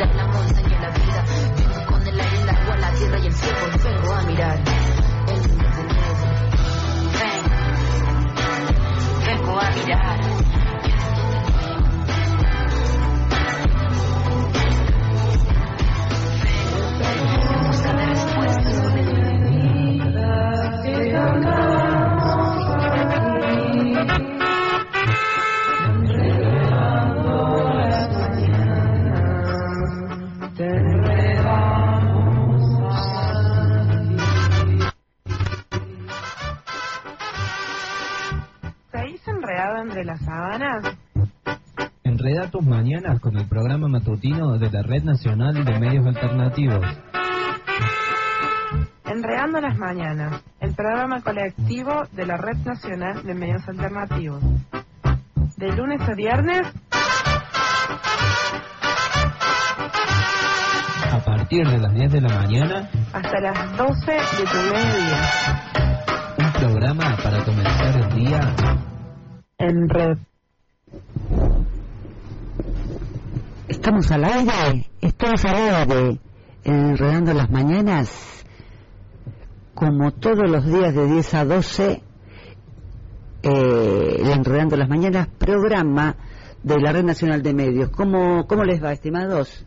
en la montaña y la vida. Vengo con el aire, el agua, la tierra y el cielo. Vengo a mirar el mundo de nuevo. Ven, vengo a mirar. De la Red Nacional de Medios Alternativos. Enredando las mañanas, el programa colectivo de la Red Nacional de Medios Alternativos. De lunes a viernes, A partir de las 10 de la mañana, hasta las 12 de tu mediodía. un programa para comenzar el día En red. Estamos al aire, estamos al aire, enredando las mañanas, como todos los días de 10 a 12, eh, enredando las mañanas, programa de la Red Nacional de Medios. ¿Cómo, cómo les va, estimados?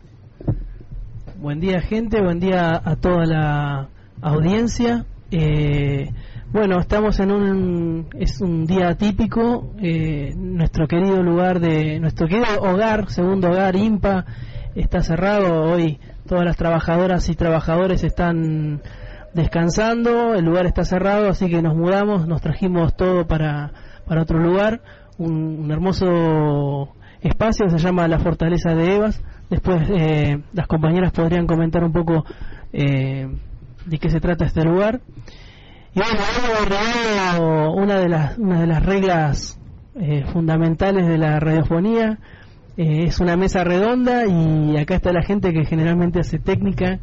Buen día gente, buen día a toda la audiencia. Eh, bueno, estamos en un es un día típico, eh, nuestro querido lugar de nuestro querido hogar, segundo hogar IMPA está cerrado hoy. Todas las trabajadoras y trabajadores están descansando, el lugar está cerrado, así que nos mudamos, nos trajimos todo para para otro lugar, un, un hermoso espacio se llama la Fortaleza de Evas. Después eh, las compañeras podrían comentar un poco eh, de qué se trata este lugar. Y bueno, hemos agregado una de las, de las reglas eh, fundamentales de la radiofonía. Eh, es una mesa redonda y acá está la gente que generalmente hace técnica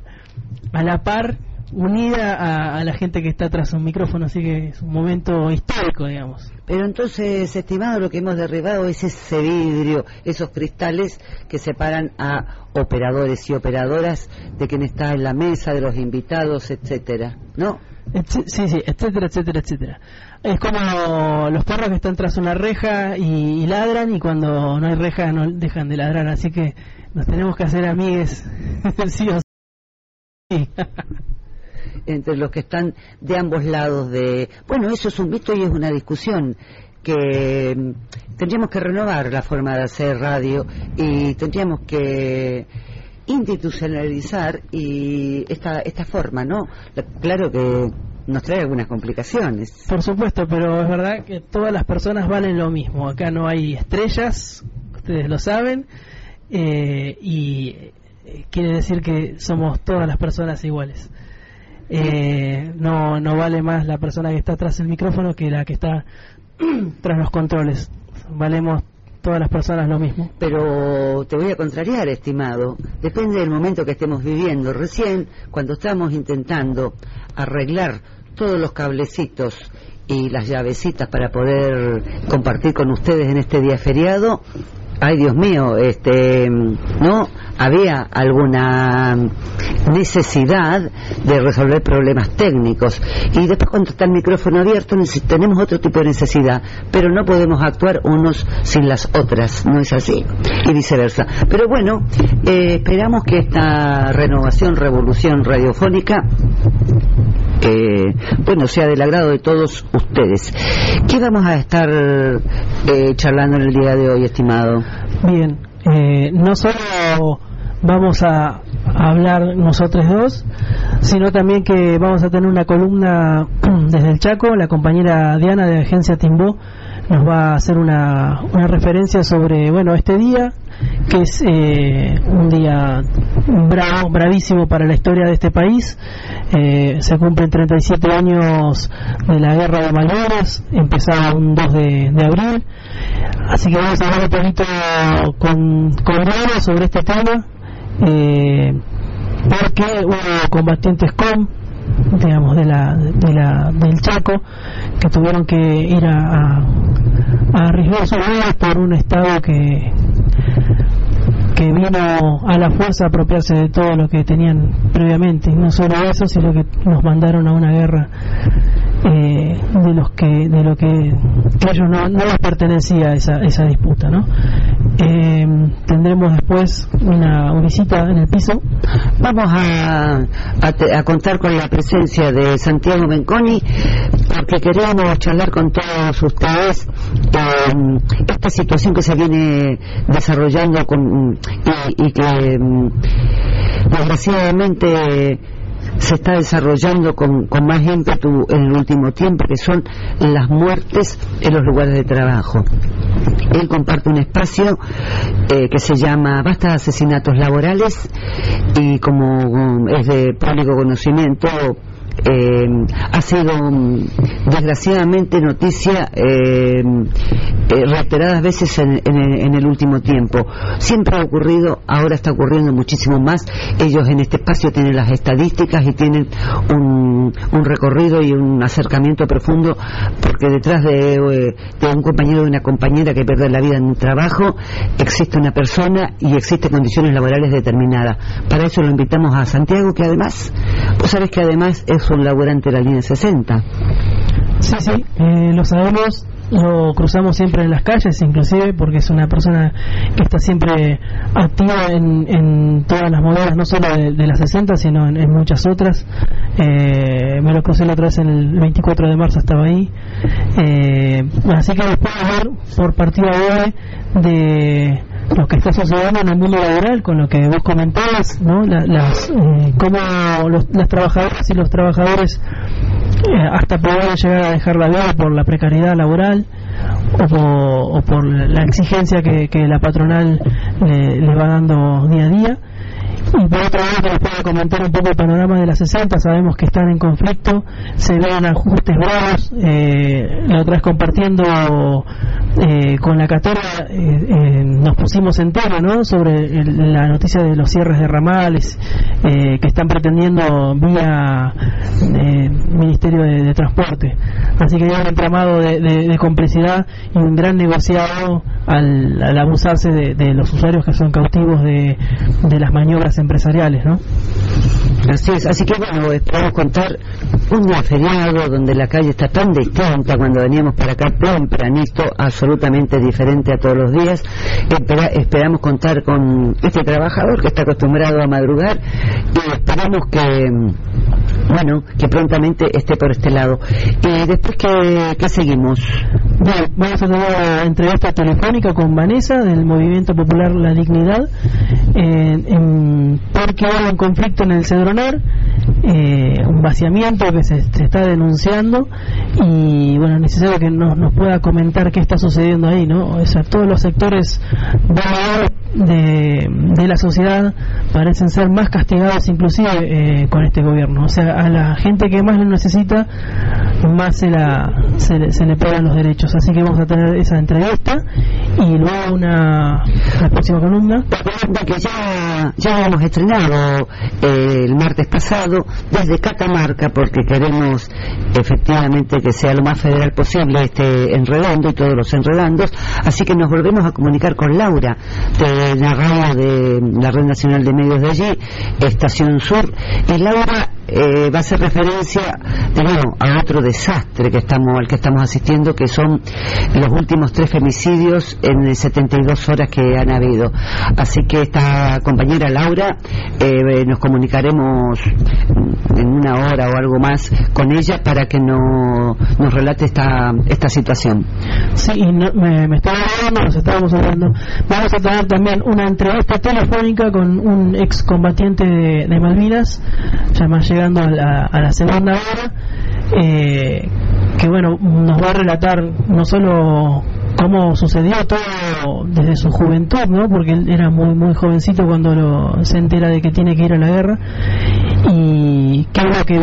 a la par, unida a, a la gente que está tras un micrófono, así que es un momento histórico, digamos. Pero entonces, estimado, lo que hemos derribado es ese vidrio, esos cristales que separan a operadores y operadoras de quien está en la mesa, de los invitados, etcétera, ¿no? Sí, sí, etcétera, etcétera, etcétera. Es como los perros que están tras una reja y, ladran y cuando no hay reja no dejan de ladrar, así que nos tenemos que hacer amigues sí o entre los que están de ambos lados de... Bueno, eso es un mito y es una discusión que mm, tendríamos que renovar la forma de hacer radio y tendríamos que institucionalizar y esta esta forma, ¿no? La- Claro que nos trae algunas complicaciones. Por supuesto, pero es verdad que todas las personas valen lo mismo. Acá no hay estrellas, ustedes lo saben, eh, y eh, quiere decir que somos todas las personas iguales. Eh, no, no vale más la persona que está tras el micrófono que la que está tras los controles. Valemos todas las personas lo mismo. Pero te voy a contrariar, estimado. Depende del momento que estemos viviendo. Recién, cuando estamos intentando arreglar todos los cablecitos y las llavecitas para poder compartir con ustedes en este día feriado, ay Dios mío, este, no había alguna necesidad de resolver problemas técnicos. Y después cuando está el micrófono abierto tenemos otro tipo de necesidad, pero no podemos actuar unos sin las otras, no es así y viceversa. Pero bueno, eh, esperamos que esta renovación, revolución radiofónica eh, bueno, sea del agrado de todos ustedes. ¿Qué vamos a estar eh, charlando en el día de hoy, estimado? Bien, eh, no solo vamos a hablar nosotros dos, sino también que vamos a tener una columna desde el Chaco, la compañera Diana de Agencia Timbó nos va a hacer una, una referencia sobre, bueno, este día, que es eh, un día bravo, bravísimo para la historia de este país. Eh, se cumplen 37 años de la guerra de Malvinas, empezaba un 2 de, abril. Así que vamos a hablar un poquito con, con sobre este tema, eh, porque hubo combatientes con digamos de la, de la del Chaco que tuvieron que ir a, a arriesgar sus vidas por un estado que que vino a la fuerza a apropiarse de todo lo que tenían previamente. No solo eso, sino que nos mandaron a una guerra eh, de los que de lo que, ellos no, no les pertenecía esa, esa disputa. ¿no? Eh, tendremos después una, visita en el piso. Vamos a, a, contar con la presencia de Santiago Benconi porque queremos charlar con todos ustedes eh, esta situación que se viene desarrollando con, y, y que mm, desgraciadamente se está desarrollando con, con, más ímpetu en el último tiempo, que son las muertes en los lugares de trabajo. Él comparte un espacio eh, que se llama Basta de Asesinatos Laborales y como es de público conocimiento, eh, ha sido mm, desgraciadamente noticia eh, eh, reiteradas veces en, el último tiempo. Siempre ha ocurrido, ahora está ocurriendo muchísimo más. Ellos en este espacio tienen las estadísticas y tienen un, recorrido y un acercamiento profundo porque detrás de, de un compañero o una compañera que pierde la vida en un trabajo existe una persona y existen condiciones laborales determinadas. Para eso lo invitamos a Santiago, que además, vos sabés que además es un laborante de la línea 60. Sí, sí, eh, lo sabemos, lo cruzamos siempre en las calles, inclusive porque es una persona que está siempre activa en, en todas las monedas, no solo de, las 60, sino en, muchas otras. Eh, me lo crucé la otra vez el 24 de marzo, estaba ahí. Eh, así que después de ver por partida de de lo que está sucediendo en el mundo laboral, con lo que vos comentabas, ¿no? las, eh, cómo las trabajadoras y los trabajadores hasta poder llegar a dejar la vida por la precariedad laboral o por, la exigencia que, la patronal le va dando día a día y por otro lado, les puedo comentar un poco el panorama de las 60. Sabemos que están en conflicto, se ven ajustes bravos. Eh, la otra vez compartiendo eh, con la Catorra, eh, nos pusimos en tema ¿no? sobre la noticia de los cierres de ramales que están pretendiendo vía Ministerio de, Transporte. Así que hay un entramado de, complicidad y un gran negociado al, abusarse de, los usuarios que son cautivos de, de las maniobras empresariales, ¿no? Así es, así que bueno, esperamos contar un día feriado donde la calle está tan distinta cuando veníamos para acá tempranito, absolutamente diferente a todos los días. esperamos contar con este trabajador que está acostumbrado a madrugar y esperamos que bueno, que prontamente esté por este lado. y después, ¿qué, seguimos? Bueno, vamos a tener una entrevista telefónica con Vanessa del Movimiento Popular La Dignidad, en, porque hay un conflicto en el Cedronar, eh, un vaciamiento que se, está denunciando y bueno, es necesario que nos, nos pueda comentar qué está sucediendo ahí, ¿no? O sea, todos los sectores de, de la sociedad parecen ser más castigados inclusive eh, con este gobierno. O sea, a la gente que más lo necesita, más se, la, se, le pegan los derechos. Así que vamos a tener esa entrevista y luego una la próxima columna. Que ya, ya hemos estrenado eh, el martes pasado desde Catamarca porque queremos efectivamente que sea lo más federal posible este enredando y todos los enredandos. Así que nos volvemos a comunicar con Laura de la radio de la Red Nacional de Medios de allí, Estación Sur. Y Laura eh, va a hacer referencia de a otro desastre que estamos al que estamos asistiendo que son los últimos tres femicidios en 72 horas que han habido así que esta compañera Laura eh, nos comunicaremos en una hora o algo más con ella para que no, nos relate esta esta situación. Sí me, me estaba hablando nos estábamos hablando. Vamos a tener también una entrevista telefónica con un ex combatiente de, de Malvinas llamado llegando a la, a la segunda hora, eh, que bueno, nos va a relatar no solo cómo sucedió todo desde su juventud, ¿no? Porque él era muy muy jovencito cuando lo, se entera de que tiene que ir a la guerra y que lo que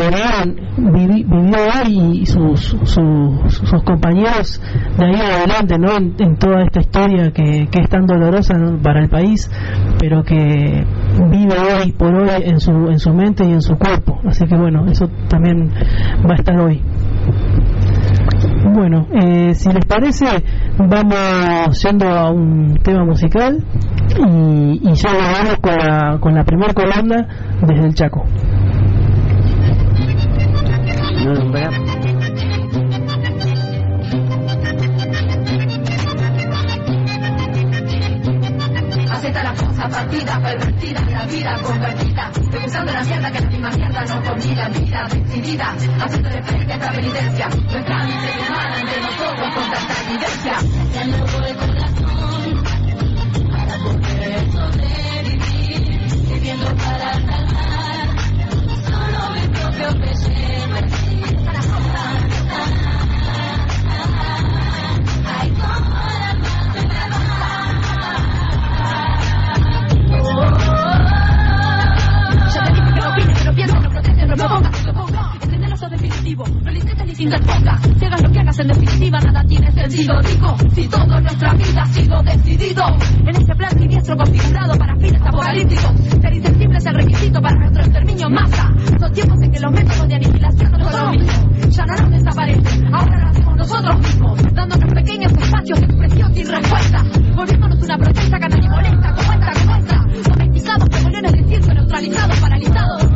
vivió él y sus, sus, compañeros de ahí adelante, ¿no? En, toda esta historia que, que es tan dolorosa para el país, pero que vive hoy por hoy en su en su mente y en su cuerpo. Así que bueno, eso también va a estar hoy. Bueno, eh, si les parece, vamos yendo a un tema musical y, y ya vamos con la, con la primera columna desde el Chaco. Acepta la cosa partida, pervertida, la vida convertida. Degustando la mierda que la misma mierda no comida, vida decidida. Haciéndole frente a esta penitencia. Nuestra miseria humana entre nosotros con tanta evidencia. Pongas. Entendelo, sos definitivo. No lo ni te interpongas. Si hagas lo que hagas en definitiva, nada tiene sentido. Digo, si toda nuestra vida ha sido decidido en este plan siniestro configurado para fines apocalípticos. Ser insensible es el requisito para nuestro exterminio en masa. Son tiempos en que los métodos de aniquilación no son los mismos. Ya no nos desaparecen, ahora lo hacemos nosotros mismos. Dándonos pequeños espacios de expresión sin respuesta. Volviéndonos una protesta a nadie molesta, como esta, como esta. Domesticados leones de neutralizados, paralizados.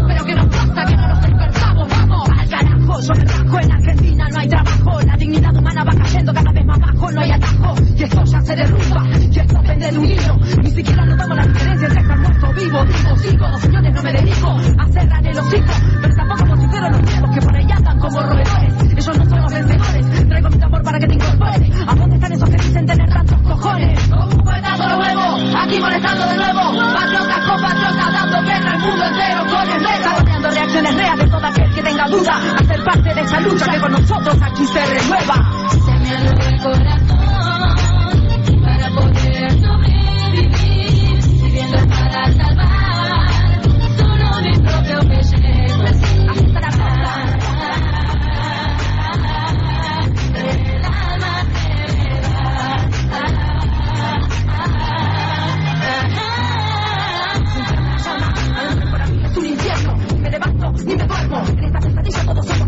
Yo me rajo, en Argentina no hay trabajo. La dignidad humana va cayendo cada vez más bajo, no hay atajo. Y esto ya se derrumba, y esto pende de un hilo. Ni siquiera notamos la diferencia entre estar muerto vivo. Digo, sigo, señores, no me dedico a cerrar el hocico. Pero tampoco considero los nuevos que por ahí andan como roedores. Ellos no son los vencedores. Traigo mi tambor para que te incorpores. ¿A dónde están esos que dicen tener tantos cojones? Un nuevo, aquí molestando de nuevo. Patriotas con patriotas, dando guerra al mundo entero con el. Saboreando reacciones reales de todo aquel que tenga duda. Hacer parte de esa lucha que con nosotros aquí se renueva. Se me el corazón para poder sobrevivir. Viviendo para salvar solo mi propio pellejo. Hasta la El ni me duermo. En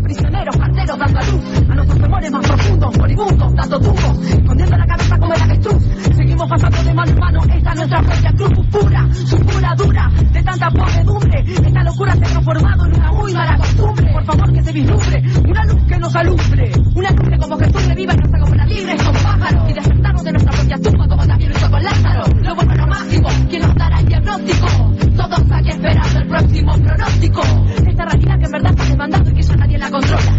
dando a luz a nuestros temores más profundos, moribundos, dando tumbos, escondiendo la cabeza como el avestruz. Seguimos pasando de mano en mano. Esta es nuestra propia cruz pura, su pura dura, de tanta podredumbre. Esta locura se ha transformado en una muy mala costumbre. Por favor que se vislumbre una luz que nos alumbre, una luz que como Jesús reviva y nos haga volar libres como pájaros y despertarnos de nuestra propia tumba como también lo hizo con Lázaro. Lo bueno lo máximo, quien nos dará el diagnóstico. Todos aquí esperando el próximo pronóstico. Esta realidad que en verdad está demandando y que ya nadie la controla.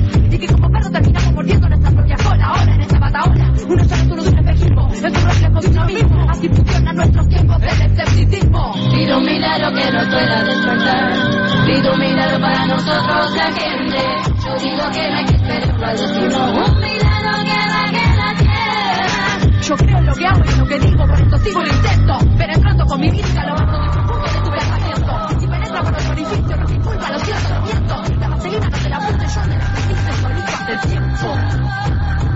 Es uno de un espejismo. Es un reflejo de uno mismo. Así funcionan nuestros tiempos del escepticismo. Un milagro que nos pueda despertar. Un milagro para nosotros la gente. Yo digo que no hay que esperar al destino. Un milagro que baje la tierra. Yo creo en lo que hago y en lo que digo, por esto sigo el intento. Penetrando con mi mística lo bajo de profundo de tu pensamiento. Si penetra por los orificios, no te culpa, lo siento, lo miento. La vaselina no te la puse yo, me la pusiste solito hace tiempo.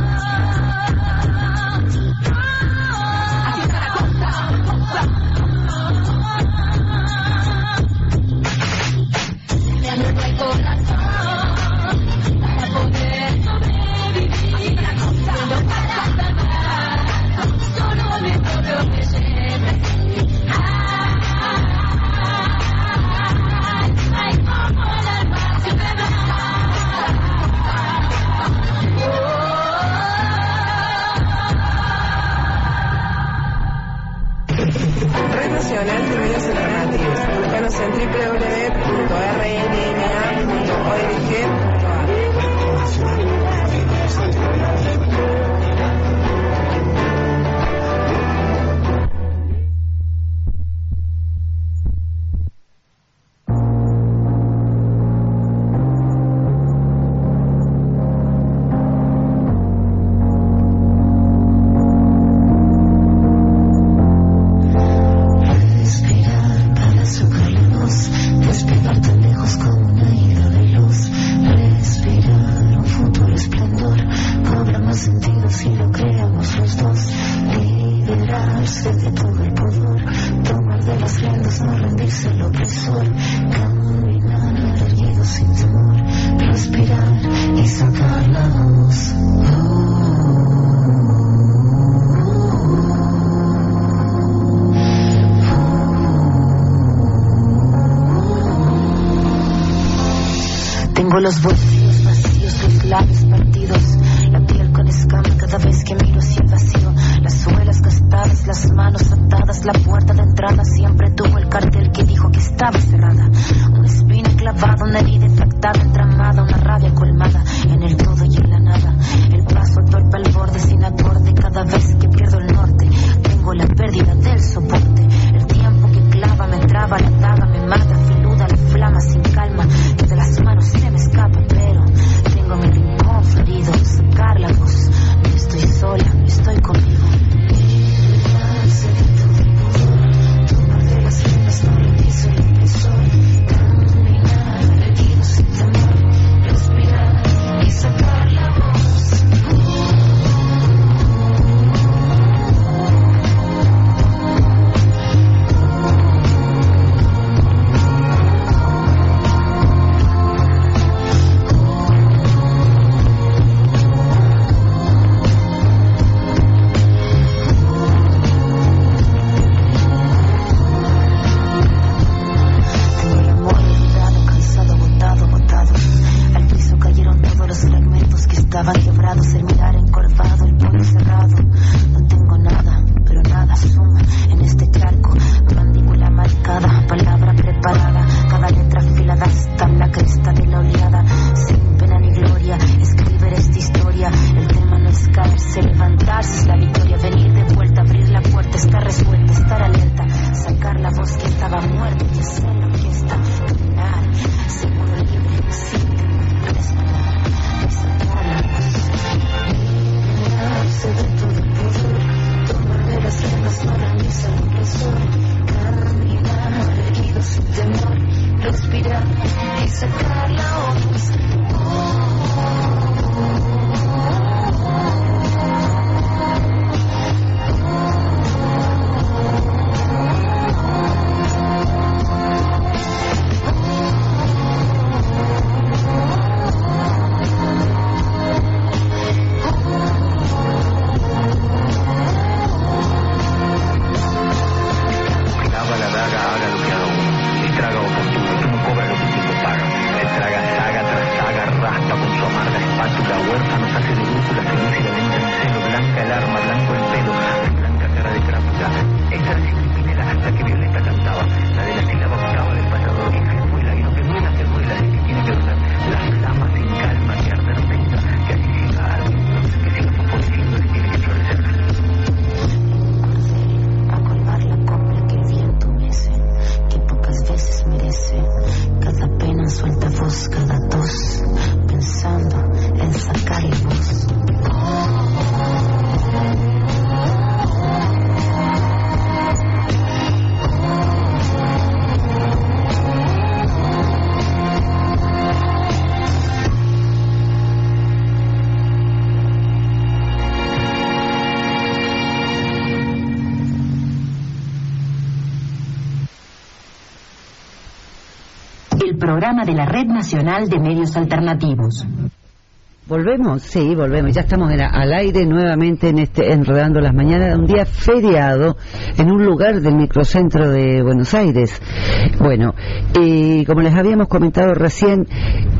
Temor. Respirar y sacar la voz. De la Red Nacional de Medios Alternativos. ¿Volvemos? Sí, volvemos. Ya estamos en al aire nuevamente en este Enredando las Mañanas, un día feriado en un lugar del microcentro de Buenos Aires. Bueno, y como les habíamos comentado recién,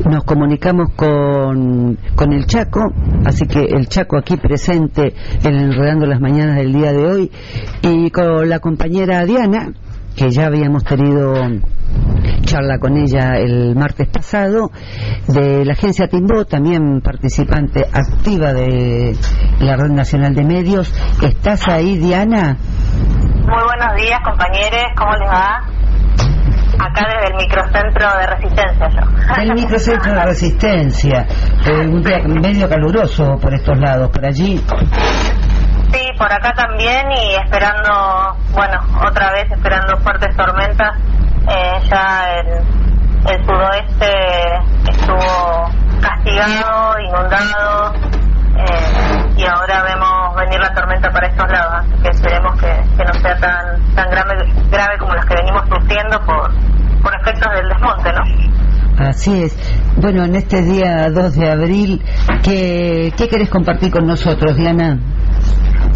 nos comunicamos con, con el Chaco, así que el Chaco aquí presente en Enredando las Mañanas del día de hoy, y con la compañera Diana, que ya habíamos tenido charla con ella el martes pasado, de la agencia Timbó, también participante activa de la Red Nacional de Medios. ¿Estás ahí, Diana? Muy buenos días, compañeros. ¿Cómo les va? Acá desde el microcentro de resistencia, yo. El microcentro de resistencia, eh, un día medio caluroso por estos lados, por allí. Sí, por acá también y esperando, bueno, otra vez esperando fuertes tormentas. Eh, ya el, sudoeste estuvo castigado, inundado eh, y ahora vemos venir la tormenta para estos lados. Que esperemos que, que no sea tan tan grave, grave como las que venimos sufriendo por, por efectos del desmonte, ¿no? Así es. Bueno, en este día 2 de abril, ¿qué, qué querés compartir con nosotros, Diana?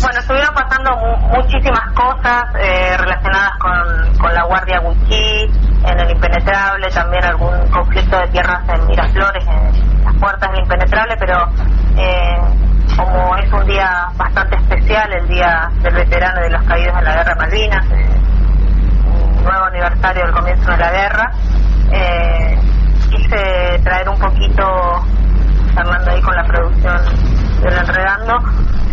Bueno, estuvieron pasando mu- muchísimas cosas eh, relacionadas con, con la Guardia Gucci, en el Impenetrable, también algún conflicto de tierras en Miraflores, en las puertas del Impenetrable, pero eh, como es un día bastante especial, el Día del Veterano de los Caídos en la Guerra Malvinas, eh, un nuevo aniversario del comienzo de la guerra, eh, quise traer un poquito, charlando ahí con la producción del Enredando,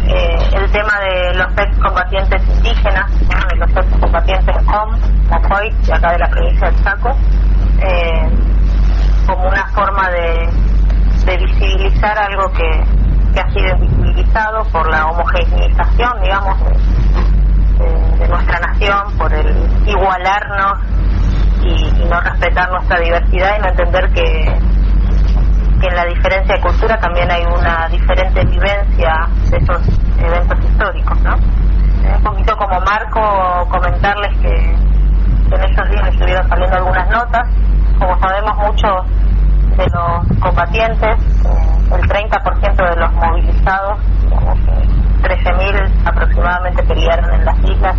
eh, el tema de los excombatientes indígenas, ¿no? de los excombatientes COM, Mojoy, de acá de la provincia del Chaco, eh, como una forma de, visibilizar algo que, que ha sido invisibilizado por la homogeneización, digamos, de, de- de nuestra nación, por el igualarnos y, y no respetar nuestra diversidad y no entender que, que en la diferencia de cultura también hay una diferente vivencia de esos eventos históricos, ¿no? Un poquito como marco comentarles que, en esos días estuvieron saliendo algunas notas. Como sabemos, muchos de los combatientes, eh, el 30% de los movilizados, digamos, eh, 13.000 aproximadamente pelearon en las islas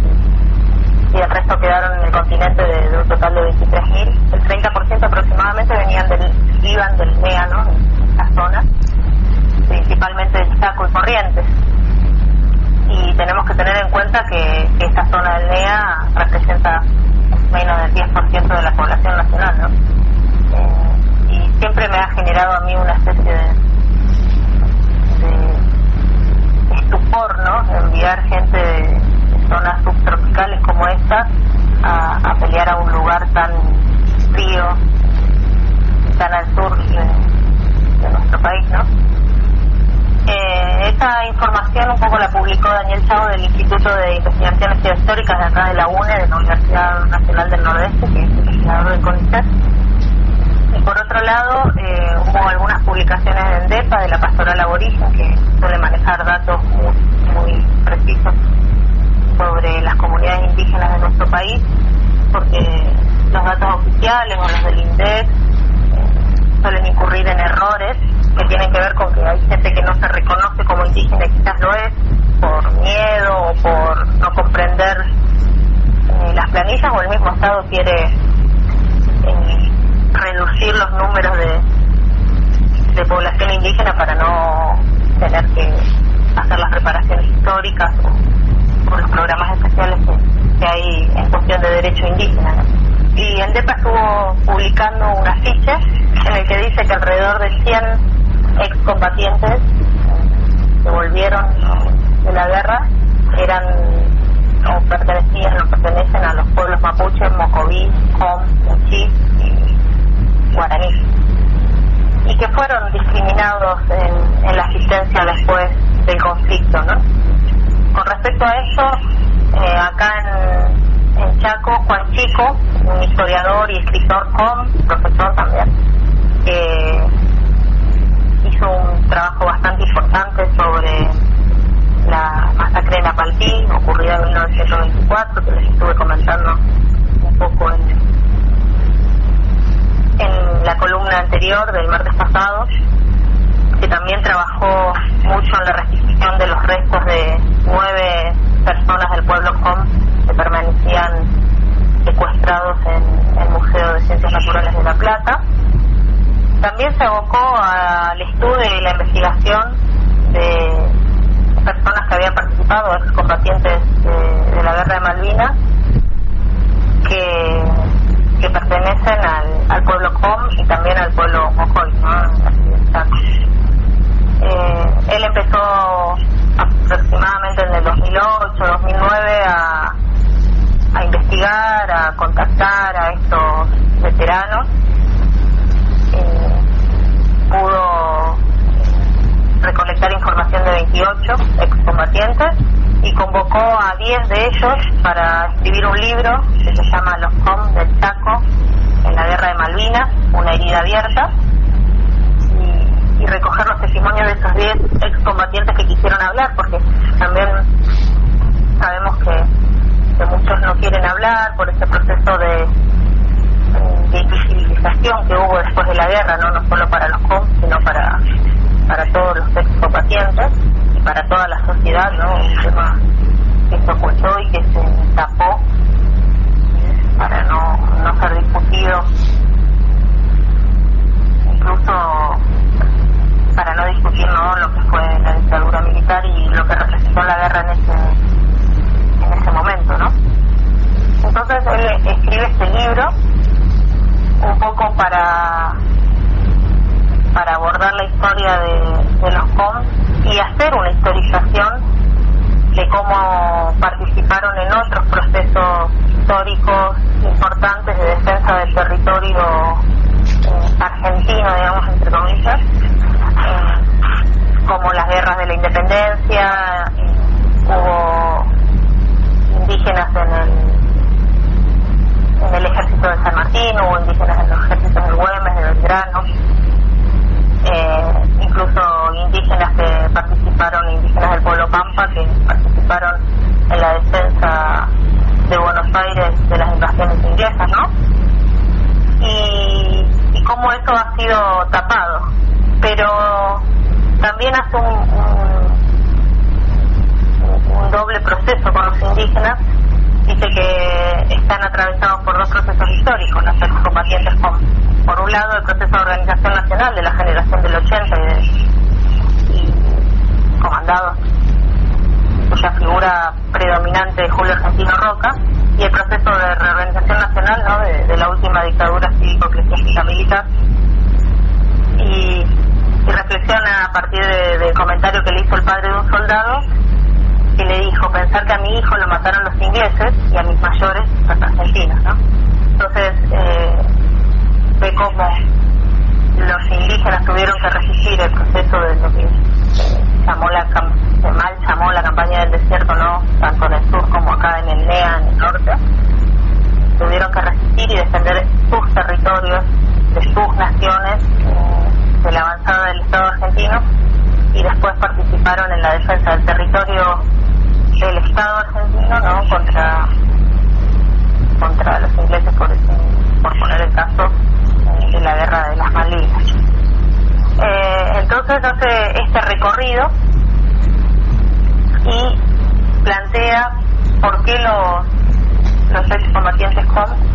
y, el resto quedaron en el continente de, un total de 23.000. El 30% aproximadamente venían del, iban del NEA, ¿no? En la zona, principalmente de Chaco y Corrientes. Y tenemos que tener en cuenta que, que esta zona del NEA representa menos del 10% de la población nacional, ¿no? Eh, y siempre me ha generado a mí una especie de, de estupor, ¿no? Enviar gente zonas subtropicales como esta a, pelear a un lugar tan frío, tan al sur de, de nuestro país, ¿no? Eh, esta información un poco la publicó Daniel Chavo del Instituto de Investigaciones Históricas de acá de la UNE, de la Universidad Nacional del Nordeste, que es investigador del CONICET. Y por otro lado, eh, hubo algunas publicaciones en DEPA, de la Pastoral Aborigen, que suele manejar datos muy, muy precisos sobre las comunidades indígenas de nuestro país, porque los datos oficiales o los del INDEC eh, suelen incurrir en errores que tienen que ver con que hay gente que no se reconoce como indígena y quizás lo es por miedo o por no comprender eh, las planillas o el mismo Estado quiere eh, reducir los números de, de población indígena para no tener que hacer las reparaciones históricas o, o los programas especiales que, hay en cuestión de derecho indígena. ¿no? Y el DEPA estuvo publicando un afiche en el que dice que alrededor de 100 excombatientes que volvieron de la guerra eran o pertenecían o pertenecen a los pueblos mapuche, mocoví, com, Uchi y guaraní y que fueron discriminados en, en la asistencia después del conflicto, ¿no? Con respecto a eso, eh, acá en, en Chaco, Juan Chico, un historiador y escritor com, profesor también, que hizo un trabajo bastante importante sobre la masacre de Napaltí, ocurrida en 1924, que les estuve comentando un poco en, en la columna anterior del martes pasado, que también trabajó mucho en la restitución de los restos de nueve personas del pueblo Com que permanecían secuestrados en el Museo de Ciencias Naturales de La Plata. También se abocó al estudio y la investigación de personas que habían participado, excombatientes de, de la guerra de Malvinas, que, pertenecen al, pueblo Com y también al pueblo Mojoy, ¿no? Eh, él empezó aproximadamente en el 2008, 2009 a, a investigar, a contactar a estos veteranos. Eh, pudo recolectar información de 28 excombatientes y convocó a 10 de ellos para escribir un libro que se llama Los Com del Chaco en la guerra de Malvinas, una herida abierta, y recoger los testimonios de esos 10 excombatientes que quisieron hablar, porque también sabemos que, que muchos no quieren hablar por este proceso de, eh, de que hubo después de la guerra, no, no solo para los COM, sino para, para todos los excombatientes y para toda la sociedad, ¿no? un tema que se ocultó y que se tapó para no, no ser discutido y lo que representó la guerra en ese, en ese momento, ¿no? Entonces él escribe este libro un poco para para abordar la historia de, los COM y hacer una historización de cómo participaron en otros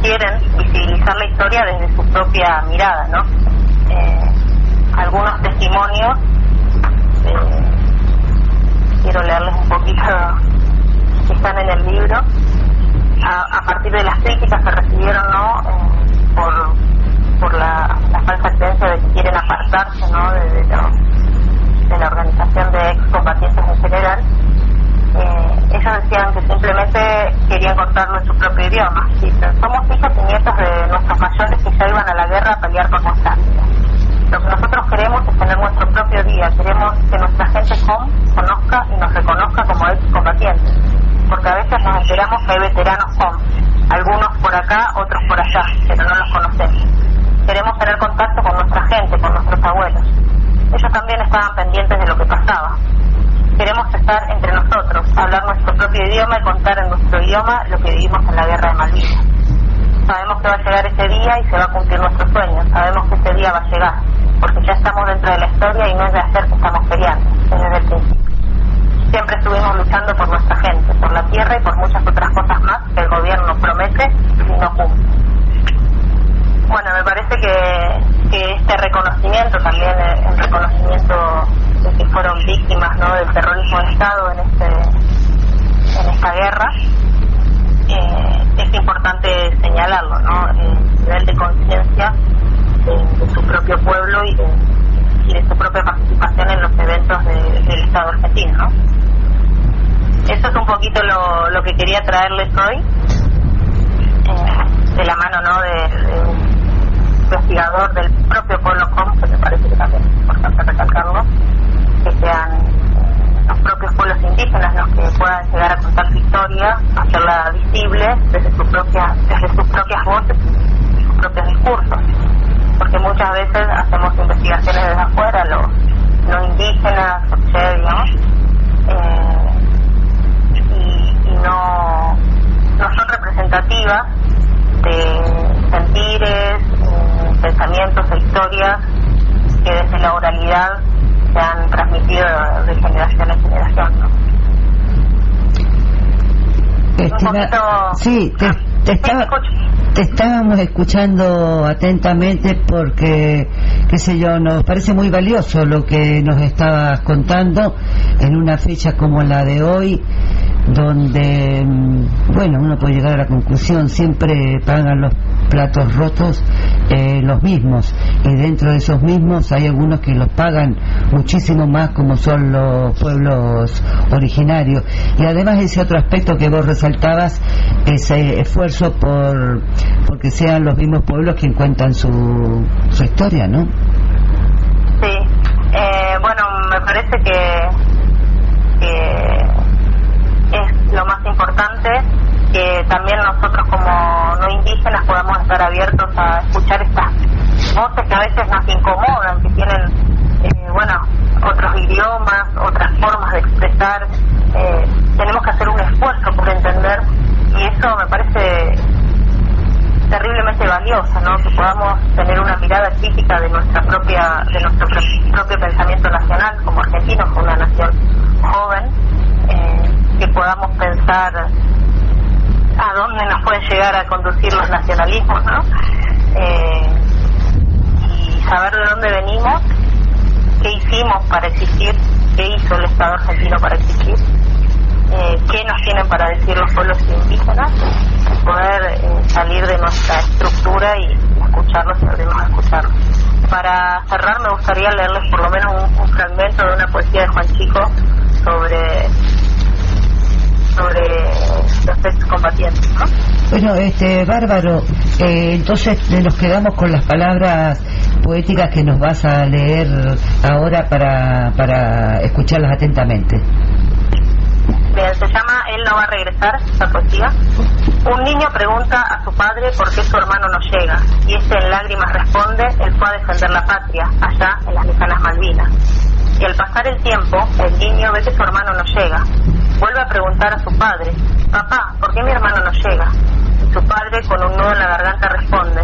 quieren visibilizar la historia desde su propia mirada, ¿no? Eh, algunos testimonios, eh, quiero leerles un poquito, que están en el libro, a, a, partir de las críticas que recibieron, ¿no? Eh, por, por la, la, falsa creencia de que quieren apartarse, ¿no? De, la organización de excombatientes en general, eh, ellos decían que simplemente querían contarlo en su propio idioma, somos hijos y nietos de nuestros mayores que ya iban a la guerra a pelear por Constancia. Lo que nosotros queremos es tener nuestro propio día, queremos que nuestra gente con, conozca y nos reconozca como excombatientes, porque a veces nos enteramos que hay veteranos con, algunos por acá, otros por allá. Sí, te, estaba, te estábamos escuchando atentamente porque, qué sé yo, nos parece muy valioso lo que nos estabas contando en una fecha como la de hoy donde, mm, bueno, uno puede llegar a la conclusión, siempre pagan los platos rotos eh, los mismos. Y dentro de esos mismos hay algunos que los pagan muchísimo más como son los pueblos originarios. Y además ese otro aspecto que vos resaltabas ese esfuerzo por porque sean los mismos pueblos quien cuentan su, su historia ¿no? Sí, eh, bueno, me parece que, que es lo más importante que también nosotros como no indígenas podamos estar abiertos a escuchar estas voces que a veces nos incomodan, que tienen, eh, bueno, otros idiomas, otras formas de expresar. Eh, tenemos que hacer un esfuerzo por entender y eso me parece terriblemente valioso, ¿no? Que podamos tener una mirada de nuestra propia, de nuestro propio pensamiento nacional como argentinos, como una nación joven, eh, que podamos pensar a dónde nos pueden llegar a conducir los nacionalismos, ¿no? Eh, y saber de dónde venimos, qué hicimos para existir, qué hizo el Estado argentino para existir, eh, qué nos tienen para decir los pueblos indígenas, poder eh, salir de nuestra estructura y escucharlos y escucharlos. Para cerrar me gustaría leerles por lo menos un, fragmento de una poesía de Juan Chico sobre sobre los excombatientes, ¿no? Bueno, este, Bárbaro, eh, entonces nos quedamos con las palabras poéticas que nos vas a leer ahora para, para escucharlas atentamente. Se llama Él no va a regresar, esta poesía. Un niño pregunta a su padre por qué su hermano no llega, y este en lágrimas responde, él fue a defender la patria, allá en las lejanas Malvinas. Y al pasar el tiempo, el niño ve que su hermano no llega. Vuelve a preguntar a su padre, papá, ¿por qué mi hermano no llega? Y su padre con un nudo en la garganta responde,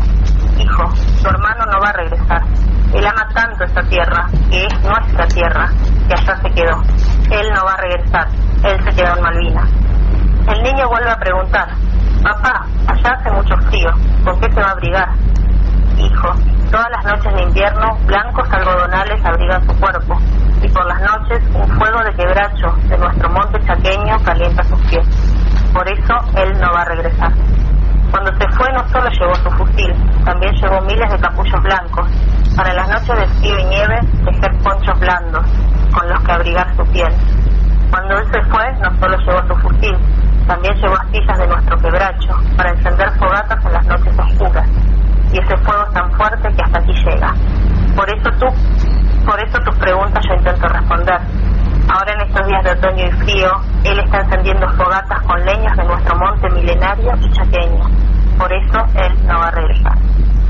hijo, tu hermano no va a regresar. Él ama tanto esta tierra, que es nuestra tierra, que allá se quedó. Él no va a regresar, él se quedó en Malvinas. El niño vuelve a preguntar, papá, allá hace mucho frío, ¿con qué se va a abrigar? Hijo, todas las noches de invierno, blancos algodonales abrigan su cuerpo, y por las noches un fuego de quebracho de nuestro monte chaqueño calienta sus pies. Por eso él no va a regresar. Cuando se fue no solo llevó su fusil, también llevó miles de capullos blancos, para las noches de frío y nieve tejer ponchos blandos, con los que abrigar su piel. Cuando él se fue no solo llevó su fusil, también llevó astillas de nuestro quebracho, para encender fogatas en las noches oscuras. Y ese fuego es tan fuerte que hasta aquí llega. Por eso tú, por eso tus preguntas yo intento responder. Ahora en estos días de otoño y frío, él está encendiendo fogatas con leños de nuestro monte milenario y chaqueño. Por eso él no va a regresar.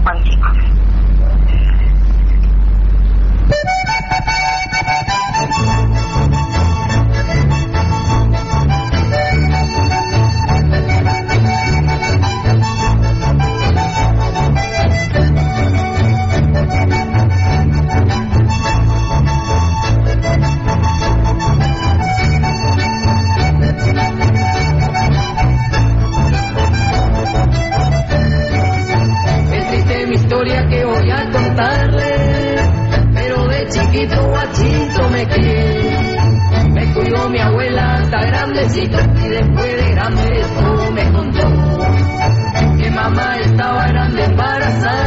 Juan Chico. Me cuidó mi abuela hasta grandecito y después de grande todo me contó. Que mamá estaba grande embarazada,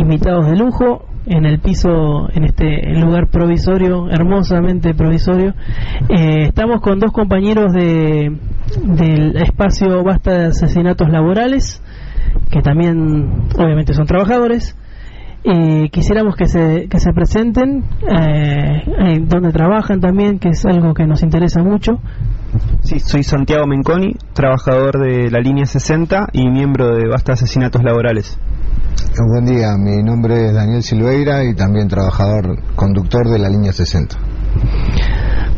invitados de lujo en el piso, en este lugar provisorio, hermosamente provisorio. Eh, estamos con dos compañeros de, del espacio Basta de Asesinatos Laborales, que también obviamente son trabajadores. Eh, quisiéramos que se, que se presenten, eh, donde trabajan también, que es algo que nos interesa mucho. Sí, soy Santiago Menconi, trabajador de la línea 60 y miembro de Basta Asesinatos Laborales. Buen día, mi nombre es Daniel Silveira y también trabajador conductor de la línea 60.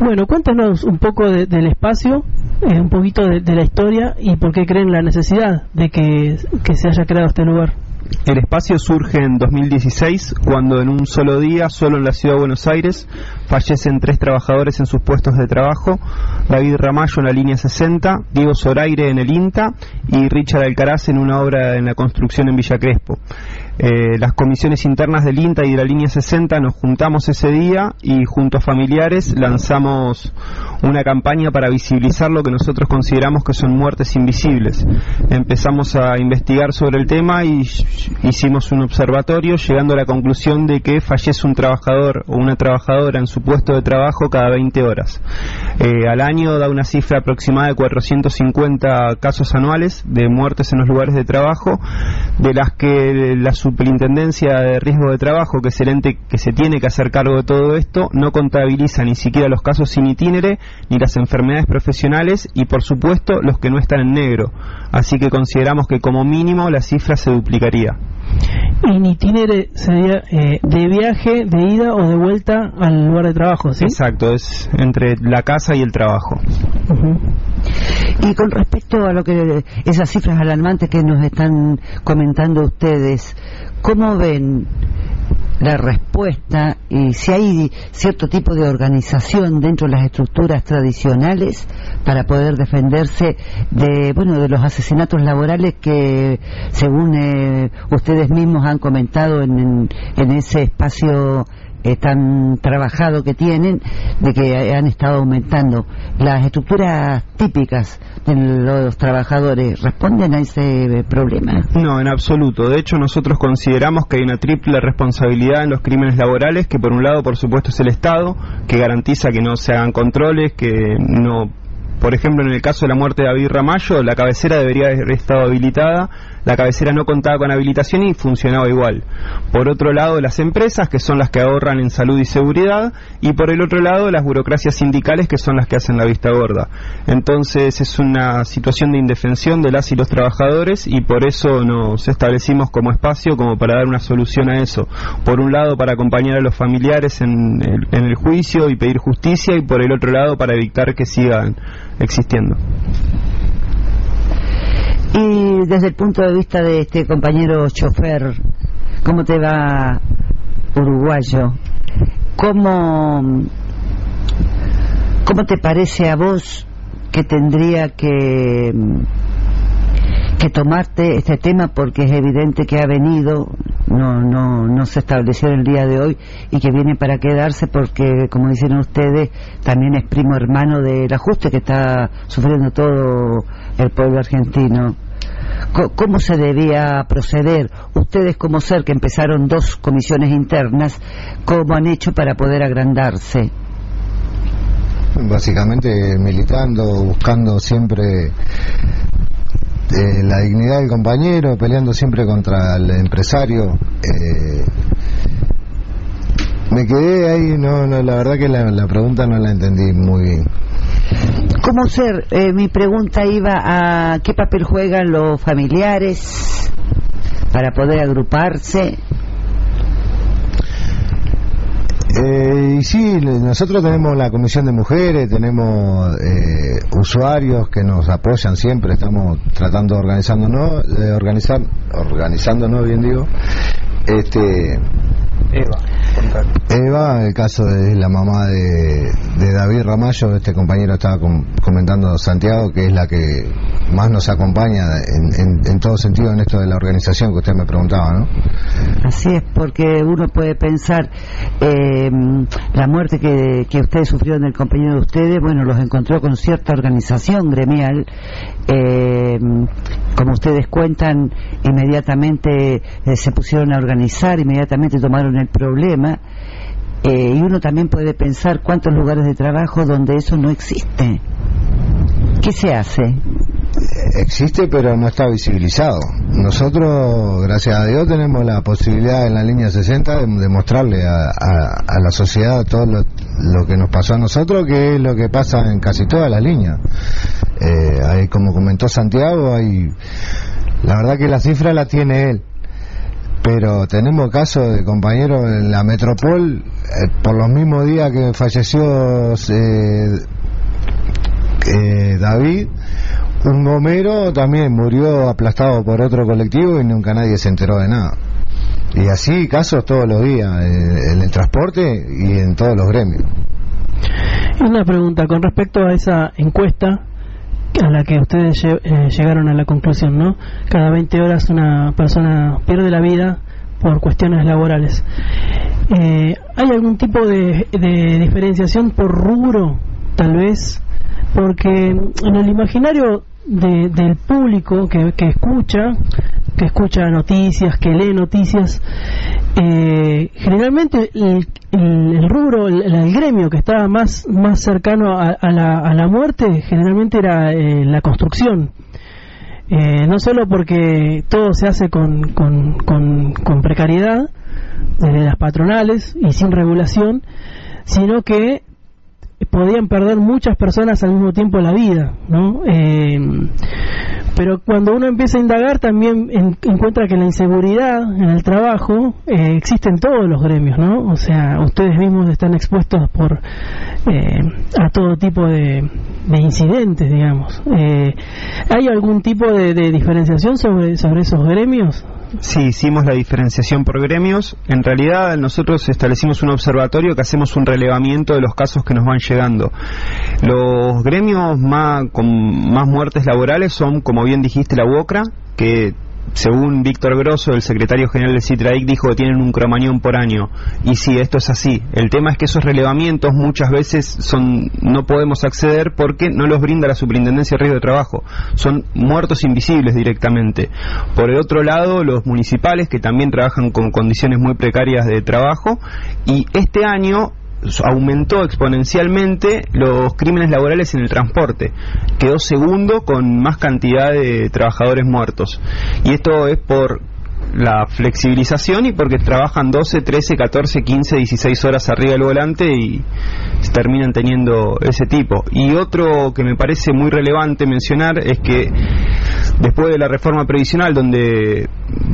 Bueno, cuéntanos un poco de- del espacio, eh, un poquito de, de la historia y por qué creen la necesidad de que, que se haya creado este lugar. El espacio surge en 2016 cuando en un solo día, solo en la ciudad de Buenos Aires, fallecen tres trabajadores en sus puestos de trabajo, David Ramallo en la línea 60, Diego Zoraire en el INTA y Richard Alcaraz en una obra en la construcción en Villa Crespo. Eh, las comisiones internas del INTA y de la línea 60 nos juntamos ese día y junto a familiares lanzamos una campaña para visibilizar lo que nosotros consideramos que son muertes invisibles. Empezamos a investigar sobre el tema y hicimos un observatorio llegando a la conclusión de que fallece un trabajador o una trabajadora en su puesto de trabajo cada 20 horas. Eh, al año da una cifra aproximada de 450 casos anuales de muertes en los lugares de trabajo, de las que la Superintendencia de Riesgo de Trabajo, que es el ente que se tiene que hacer cargo de todo esto, no contabiliza ni siquiera los casos sin itinere, ni las enfermedades profesionales y, por supuesto, los que no están en negro. Así que consideramos que como mínimo la cifra se duplicaría. Y en itinere sería eh, de viaje, de ida o de vuelta al lugar de trabajo, ¿sí? Exacto, es entre la casa y el trabajo. Y con respecto a lo que esas cifras alarmantes que nos están comentando ustedes, ¿cómo ven la respuesta y si hay cierto tipo de organización dentro de las estructuras tradicionales para poder defenderse de bueno de los asesinatos laborales que según eh, ustedes mismos han comentado en, en, en ese espacio eh, tan trabajado que tienen de que han estado aumentando las estructuras típicas de los trabajadores responden a ese problema No, en absoluto. De hecho, nosotros consideramos que hay una triple responsabilidad en los crímenes laborales, que por un lado, por supuesto, es el Estado, que garantiza que no se hagan controles, que no... Por ejemplo, en el caso de la muerte de David Ramallo, la cabecera debería haber estado habilitada, la cabecera no contaba con habilitación y funcionaba igual. Por otro lado, las empresas, que son las que ahorran en salud y seguridad, y por el otro lado, las burocracias sindicales, que son las que hacen la vista gorda. Entonces, es una situación de indefensión de las y los trabajadores, y por eso nos establecimos como espacio como para dar una solución a eso. Por un lado, para acompañar a los familiares en el, en el juicio y pedir justicia, y por el otro lado, para evitar que sigan existiendo. Y desde el punto de vista de este compañero chofer, ¿cómo te va uruguayo? ¿Cómo, cómo te parece a vos que tendría que, que tomarte este tema? Porque es evidente que ha venido, no, no, no se estableció el día de hoy y que viene para quedarse porque, como dicen ustedes, también es primo hermano del ajuste que está sufriendo todo el pueblo argentino. ¿Cómo se debía proceder? Ustedes como ser que empezaron dos comisiones internas, ¿cómo han hecho para poder agrandarse? Básicamente militando, buscando siempre eh, la dignidad del compañero, peleando siempre contra el empresario. eh, me quedé ahí, no, no, la verdad que la, la pregunta no la entendí muy bien. ¿Cómo ser? Eh, mi pregunta iba a qué papel juegan los familiares para poder agruparse. Eh, y sí, nosotros tenemos la Comisión de Mujeres, tenemos eh, usuarios que nos apoyan siempre, estamos tratando de organizándonos, de organizar, organizándonos bien digo, este, Eva, el caso de la mamá de, de David Ramallo, este compañero estaba com- comentando Santiago, que es la que más nos acompaña en, en- en todo sentido en esto de la organización que usted me preguntaba, ¿no? Así es, porque uno puede pensar eh, la muerte que, que ustedes sufrieron del compañero de ustedes, bueno, los encontró con cierta organización gremial. eh, como ustedes cuentan, inmediatamente eh, se pusieron a organizar, inmediatamente tomaron el problema. eh, y uno también puede pensar cuántos lugares de trabajo donde eso no existe. ¿Qué se hace? Existe, pero no está visibilizado. Nosotros, gracias a Dios, tenemos la posibilidad en la línea 60 de, mostrarle a, a- a la sociedad todo lo, lo que nos pasó a nosotros, que es lo que pasa en casi todas las líneas. Eh, hay, como comentó Santiago, hay, la verdad que la cifra la tiene él. Pero tenemos casos de compañeros en la metropol, eh, por los mismos días que falleció eh, eh, David, un gomero también murió aplastado por otro colectivo y nunca nadie se enteró de nada. Y así casos todos los días, eh, en el transporte y en todos los gremios. Una pregunta con respecto a esa encuesta a la que ustedes eh, llegaron a la conclusión, ¿no? Cada 20 horas una persona pierde la vida por cuestiones laborales. Eh, ¿Hay algún tipo de, de diferenciación por rubro, tal vez? Porque en el imaginario de- del público que, que escucha, que escucha noticias, que lee noticias, eh, generalmente el, rubro, el, el gremio que estaba más, más cercano a, a la, a la muerte, generalmente era eh, la construcción. Eh, no solo porque todo se hace con, con, con, con precariedad, desde las patronales y sin regulación, sino que podían perder muchas personas al mismo tiempo la vida, ¿no? Eh, pero cuando uno empieza a indagar también en- encuentra que la inseguridad en el trabajo eh, existe en todos los gremios, ¿no? O sea, ustedes mismos están expuestos por eh, a todo tipo de, de incidentes, digamos. Eh, ¿Hay algún tipo de, de diferenciación sobre esos gremios? Sí, hicimos la diferenciación por gremios. En realidad nosotros establecimos un observatorio que hacemos un relevamiento de los casos que nos van llegando. Los gremios más, con más muertes laborales son, como bien dijiste, la UOCRA, que según Víctor Grosso, el secretario general del CITRAIC, dijo que tienen un cromañón por año. Y sí, esto es así. El tema es que esos relevamientos muchas veces son no podemos acceder porque no los brinda la Superintendencia de Riesgo de Trabajo. Son muertos invisibles directamente. Por el otro lado, los municipales que también trabajan con condiciones muy precarias de trabajo. Y este año aumentó exponencialmente los crímenes laborales en el transporte. Quedó segundo con más cantidad de trabajadores muertos. Y esto es por la flexibilización y porque trabajan 12, 13, 14, 15, 16 horas arriba del volante y terminan teniendo ese tipo. Y otro que me parece muy relevante mencionar es que después de la reforma previsional donde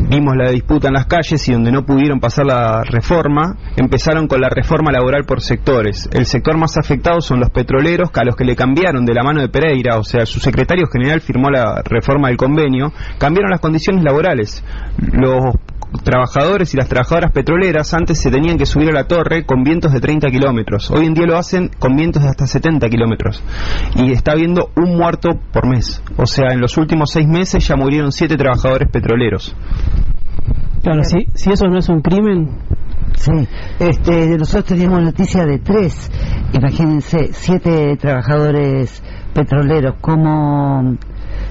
vimos la disputa en las calles y donde no pudieron pasar la reforma, empezaron con la reforma laboral por sectores. El sector más afectado son los petroleros, que a los que le cambiaron de la mano de Pereira, o sea, su secretario general firmó la reforma del convenio, cambiaron las condiciones laborales. Los trabajadores y las trabajadoras petroleras antes se tenían que subir a la torre con vientos de 30 kilómetros. Hoy en día lo hacen con vientos de hasta 70 kilómetros. Y está habiendo un muerto por mes. O sea, en los últimos seis meses ya murieron siete trabajadores petroleros. Claro, si, si eso no es un crimen, Sí, este, nosotros teníamos noticia de tres, imagínense, siete trabajadores petroleros, como,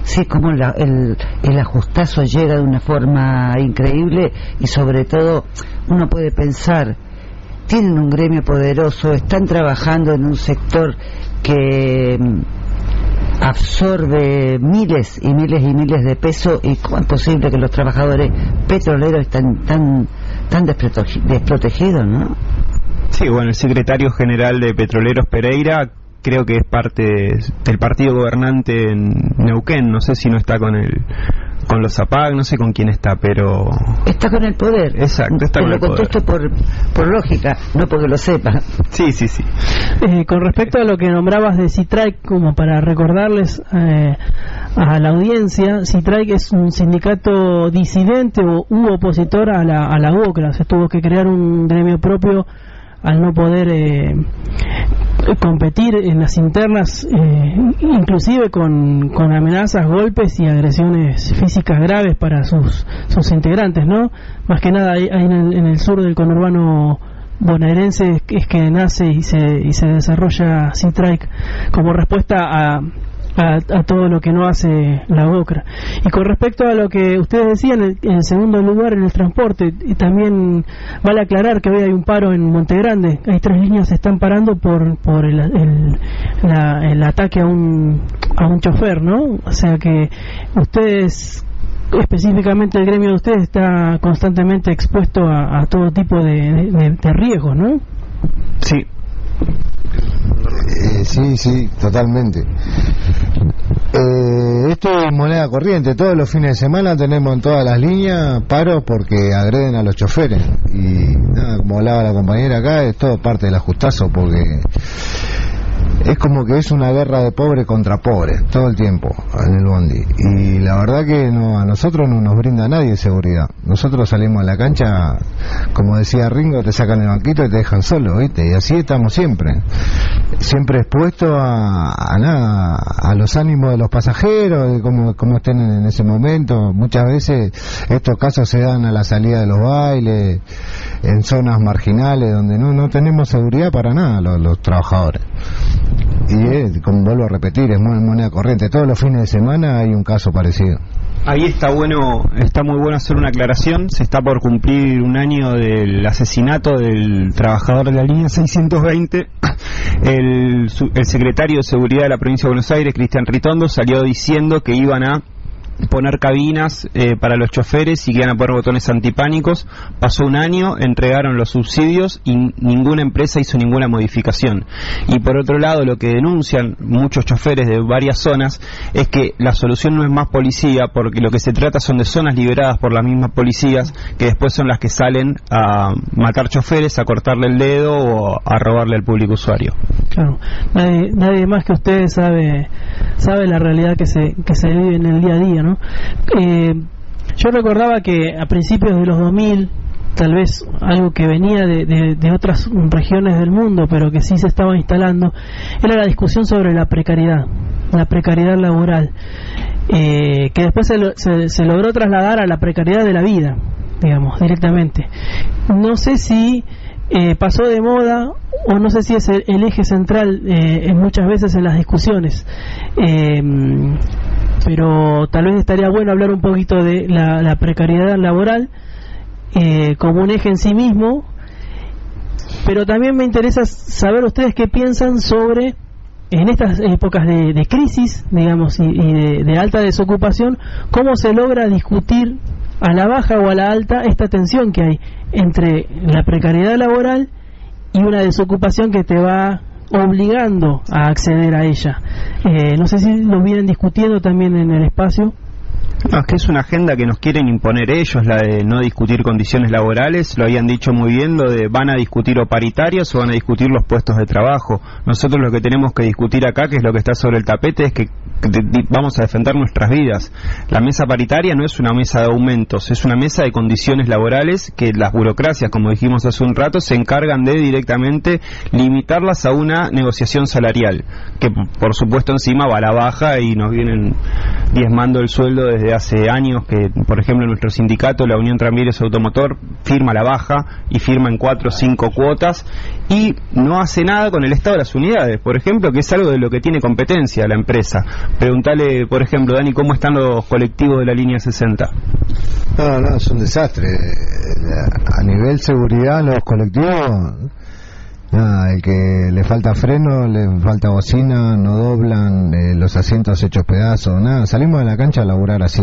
sí, como la- el, el ajustazo llega de una forma increíble y sobre todo uno puede pensar, tienen un gremio poderoso, están trabajando en un sector que absorbe miles y miles y miles de pesos y cómo es posible que los trabajadores petroleros están tan tan desprotegi- desprotegidos, ¿no? Sí, bueno, el secretario general de Petroleros Pereira creo que es parte del partido gobernante en Neuquén, no sé si no está con el con los APAC, no sé con quién está, pero... Está con el poder. Exacto, está Te con lo el poder. contesto por, por lógica, no porque lo sepa. Sí, sí, sí. Eh, con respecto a lo que nombrabas de CITRAIC, como para recordarles eh, a la audiencia, CITRAIC es un sindicato disidente o, u opositor a la, a la UOCRA. Se tuvo que crear un gremio propio al no poder eh, competir en las internas, eh, inclusive con, con amenazas, golpes y agresiones físicas graves para sus, sus integrantes, ¿no? Más que nada ahí, en, el, en el sur del conurbano bonaerense es que- es que nace y se, y se desarrolla CITRAIC como respuesta a, a, a todo lo que no hace la OCRA. Y con respecto a lo que ustedes decían, en, segundo lugar, en el transporte, y también vale aclarar que hoy hay un paro en Monte Grande. Hay tres líneas se están parando por, por el, el, ataque a un, a un chofer, ¿no? O sea que ustedes específicamente el gremio de ustedes está constantemente expuesto a, a todo tipo de, de, de riesgos, ¿no? Sí. Eh, sí, sí, totalmente. Eh, esto es moneda corriente. Todos los fines de semana tenemos en todas las líneas paros porque agreden a los choferes. Y nada, como hablaba la compañera acá, es todo parte del ajustazo porque es como que es una guerra de pobre contra pobre todo el tiempo en el bondi. Y la verdad que no, a nosotros no nos brinda nadie seguridad. Nosotros salimos a la cancha, como decía Ringo, te sacan el banquito y te dejan solo, ¿viste? Y así estamos siempre. Siempre expuestos a, nada, a los ánimos de los pasajeros, de cómo, cómo estén en ese momento. Muchas veces estos casos se dan a la salida de los bailes, en zonas marginales donde no, no tenemos seguridad para nada los trabajadores. Y es, como vuelvo a repetir, es mon- moneda corriente. Todos los fines de semana hay un caso parecido. Ahí está bueno, está muy bueno hacer una aclaración. Se está por cumplir un año del asesinato del trabajador de la línea 620. El, el secretario de Seguridad de la provincia de Buenos Aires, Cristian Ritondo, salió diciendo que iban a poner cabinas eh, para los choferes y que iban a poner botones antipánicos. Pasó un año, entregaron los subsidios y ninguna empresa hizo ninguna modificación. Y por otro lado, lo que denuncian muchos choferes de varias zonas es que la solución no es más policía, porque lo que se trata son de zonas liberadas por las mismas policías, que después son las que salen a matar choferes, a cortarle el dedo o a robarle al público usuario. Claro, nadie, nadie más que ustedes sabe sabe la realidad que se que se vive en el día a día, Eh, yo recordaba que a principios de los 2000 tal vez algo que venía de, otras regiones del mundo, pero que sí se estaba instalando, era la discusión sobre la precariedad, la precariedad laboral, eh, que después se- se logró trasladar a la precariedad de la vida, digamos, directamente. No sé si eh, pasó de moda o no sé si es el, eje central eh, en muchas veces en las discusiones. Eh, pero tal vez estaría bueno hablar un poquito de la, precariedad laboral eh, como un eje en sí mismo, pero también me interesa saber ustedes qué piensan sobre en estas épocas de, crisis, digamos, y, de alta desocupación, cómo se logra discutir a la baja o a la alta esta tensión que hay entre la precariedad laboral y una desocupación que te va obligando a acceder a ella. Eh, no sé si lo vienen discutiendo también en el espacio. No, es que es una agenda que nos quieren imponer ellos, la de no discutir condiciones laborales, lo habían dicho muy bien, lo de van a discutir o paritarias o van a discutir los puestos de trabajo. Nosotros lo que tenemos que discutir acá, que es lo que está sobre el tapete, es que de- vamos a defender nuestras vidas. La mesa paritaria no es una mesa de aumentos, es una mesa de condiciones laborales que las burocracias, como dijimos hace un rato, se encargan de directamente limitarlas a una negociación salarial, que por supuesto encima va a la baja y nos vienen diezmando el sueldo desde hace años que, por ejemplo, nuestro sindicato, la Unión Tranvías Automotor, firma la baja y firma en cuatro o cinco cuotas y no hace nada con el estado de las unidades, por ejemplo, que es algo de lo que tiene competencia la empresa. Preguntale, por ejemplo, Dani, ¿cómo están los colectivos de la línea 60? No, no, es un desastre. Eh, A nivel seguridad, los colectivos, nada, el que le falta freno, le falta bocina, no doblan, eh, los asientos hechos pedazos, nada. Salimos de la cancha a laburar así.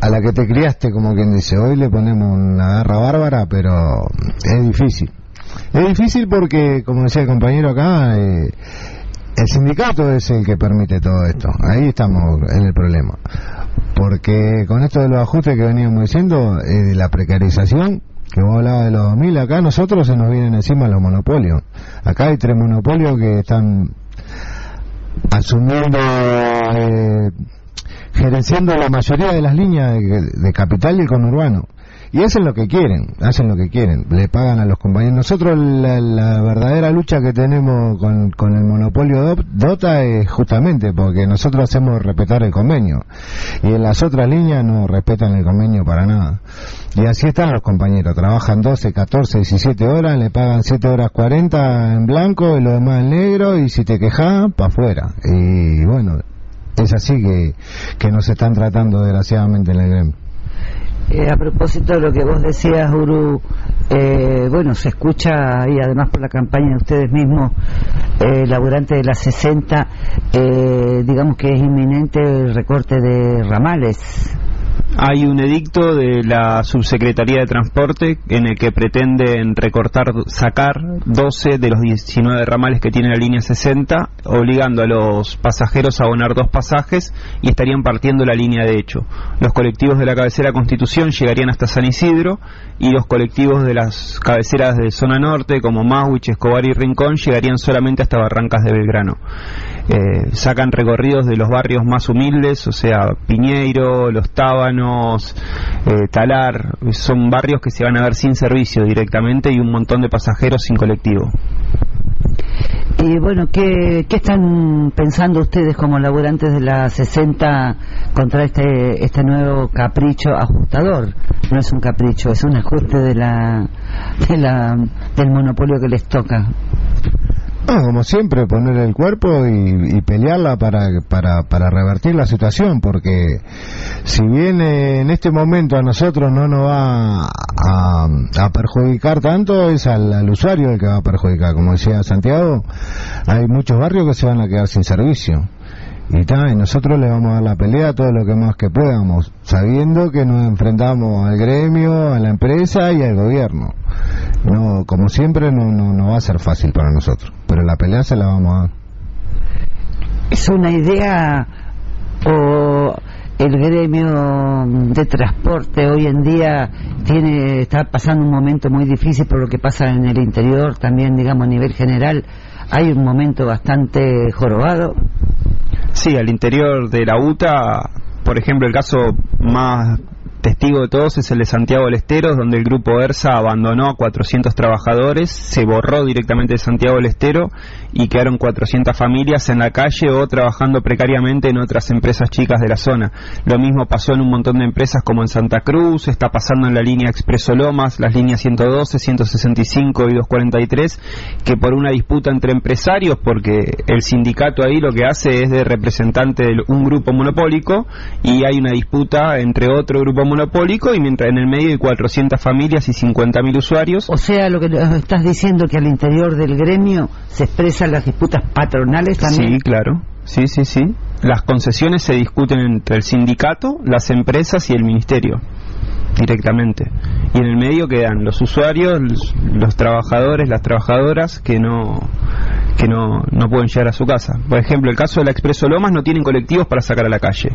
A la que te criaste, como quien dice. Hoy le ponemos una garra bárbara, pero es difícil. Es difícil porque, como decía el compañero acá, eh, el sindicato es el que permite todo esto. Ahí estamos en el problema. porque con esto de los ajustes que veníamos diciendo, eh, de la precarización, que vos hablabas de los 2000, acá a nosotros se nos vienen encima los monopolios. Acá hay tres monopolios que están asumiendo, eh, gerenciando la mayoría de las líneas de, de capital y conurbano. Y hacen lo que quieren, hacen lo que quieren, le pagan a los compañeros. Nosotros la, verdadera lucha que tenemos con, con el monopolio DOTA es justamente porque nosotros hacemos respetar el convenio y en las otras líneas no respetan el convenio para nada. Y así están los compañeros, trabajan 12, 14, 17 horas, le pagan 7 horas 40 en blanco y lo demás en negro y si te quejas, para afuera. Y bueno, es así que, que nos están tratando desgraciadamente en el gremio. Eh, a propósito de lo que vos decías, Uru, eh, bueno, se escucha y además por la campaña de ustedes mismos, eh, laburante de la 60, eh, digamos que es inminente el recorte de ramales. Hay un edicto de la Subsecretaría de Transporte en el que pretenden recortar, sacar 12 de los 19 ramales que tiene la línea 60, obligando a los pasajeros a abonar dos pasajes y estarían partiendo la línea de hecho. Los colectivos de la cabecera Constitución llegarían hasta San Isidro y los colectivos de las cabeceras de zona norte como Maswich, Escobar y Rincón llegarían solamente hasta Barrancas de Belgrano. Eh, sacan recorridos de los barrios más humildes, o sea, Piñeiro, Los Tábanos, eh, Talar, son barrios que se van a ver sin servicio directamente y un montón de pasajeros sin colectivo. Y bueno, ¿qué, ¿qué están pensando ustedes como laburantes de la 60 contra este, este nuevo capricho ajustador? No es un capricho, es un ajuste de la, de la, del monopolio que les toca. No, como siempre, poner el cuerpo y, pelearla para, para, para revertir la situación, porque si bien en este momento a nosotros no nos va a, a perjudicar tanto, es al usuario el que va a perjudicar. Como decía Santiago, hay muchos barrios que se van a quedar sin servicio. Y, ta, y nosotros le vamos a dar la pelea todo lo que más que podamos, sabiendo que nos enfrentamos al gremio, a la empresa y al gobierno. No, como siempre, no, no, no va a ser fácil para nosotros, pero la pelea se la vamos a dar. ¿Es una idea o el gremio de transporte hoy en día tiene está pasando un momento muy difícil por lo que pasa en el interior, también digamos a nivel general? Hay un momento bastante jorobado. Sí, al interior de la UTA, por ejemplo, el caso más testigo de todos es el de Santiago del Estero, donde el grupo ERSA abandonó a 400 trabajadores, se borró directamente de Santiago del Estero y quedaron 400 familias en la calle o trabajando precariamente en otras empresas chicas de la zona. Lo mismo pasó en un montón de empresas como en Santa Cruz, está pasando en la línea Expreso Lomas, las líneas 112, 165 y 243, que por una disputa entre empresarios, porque el sindicato ahí lo que hace es de representante de un grupo monopólico y hay una disputa entre otro grupo monopólico y mientras en el medio hay 400 familias y 50.000 usuarios. O sea, lo que estás diciendo que al interior del gremio se las disputas patronales también. Sí, claro. Sí, sí, sí. Las concesiones se discuten entre el sindicato, las empresas y el ministerio directamente. Y en el medio quedan los usuarios, los trabajadores, las trabajadoras que no que no, no pueden llegar a su casa. Por ejemplo, el caso de la Expreso Lomas no tienen colectivos para sacar a la calle.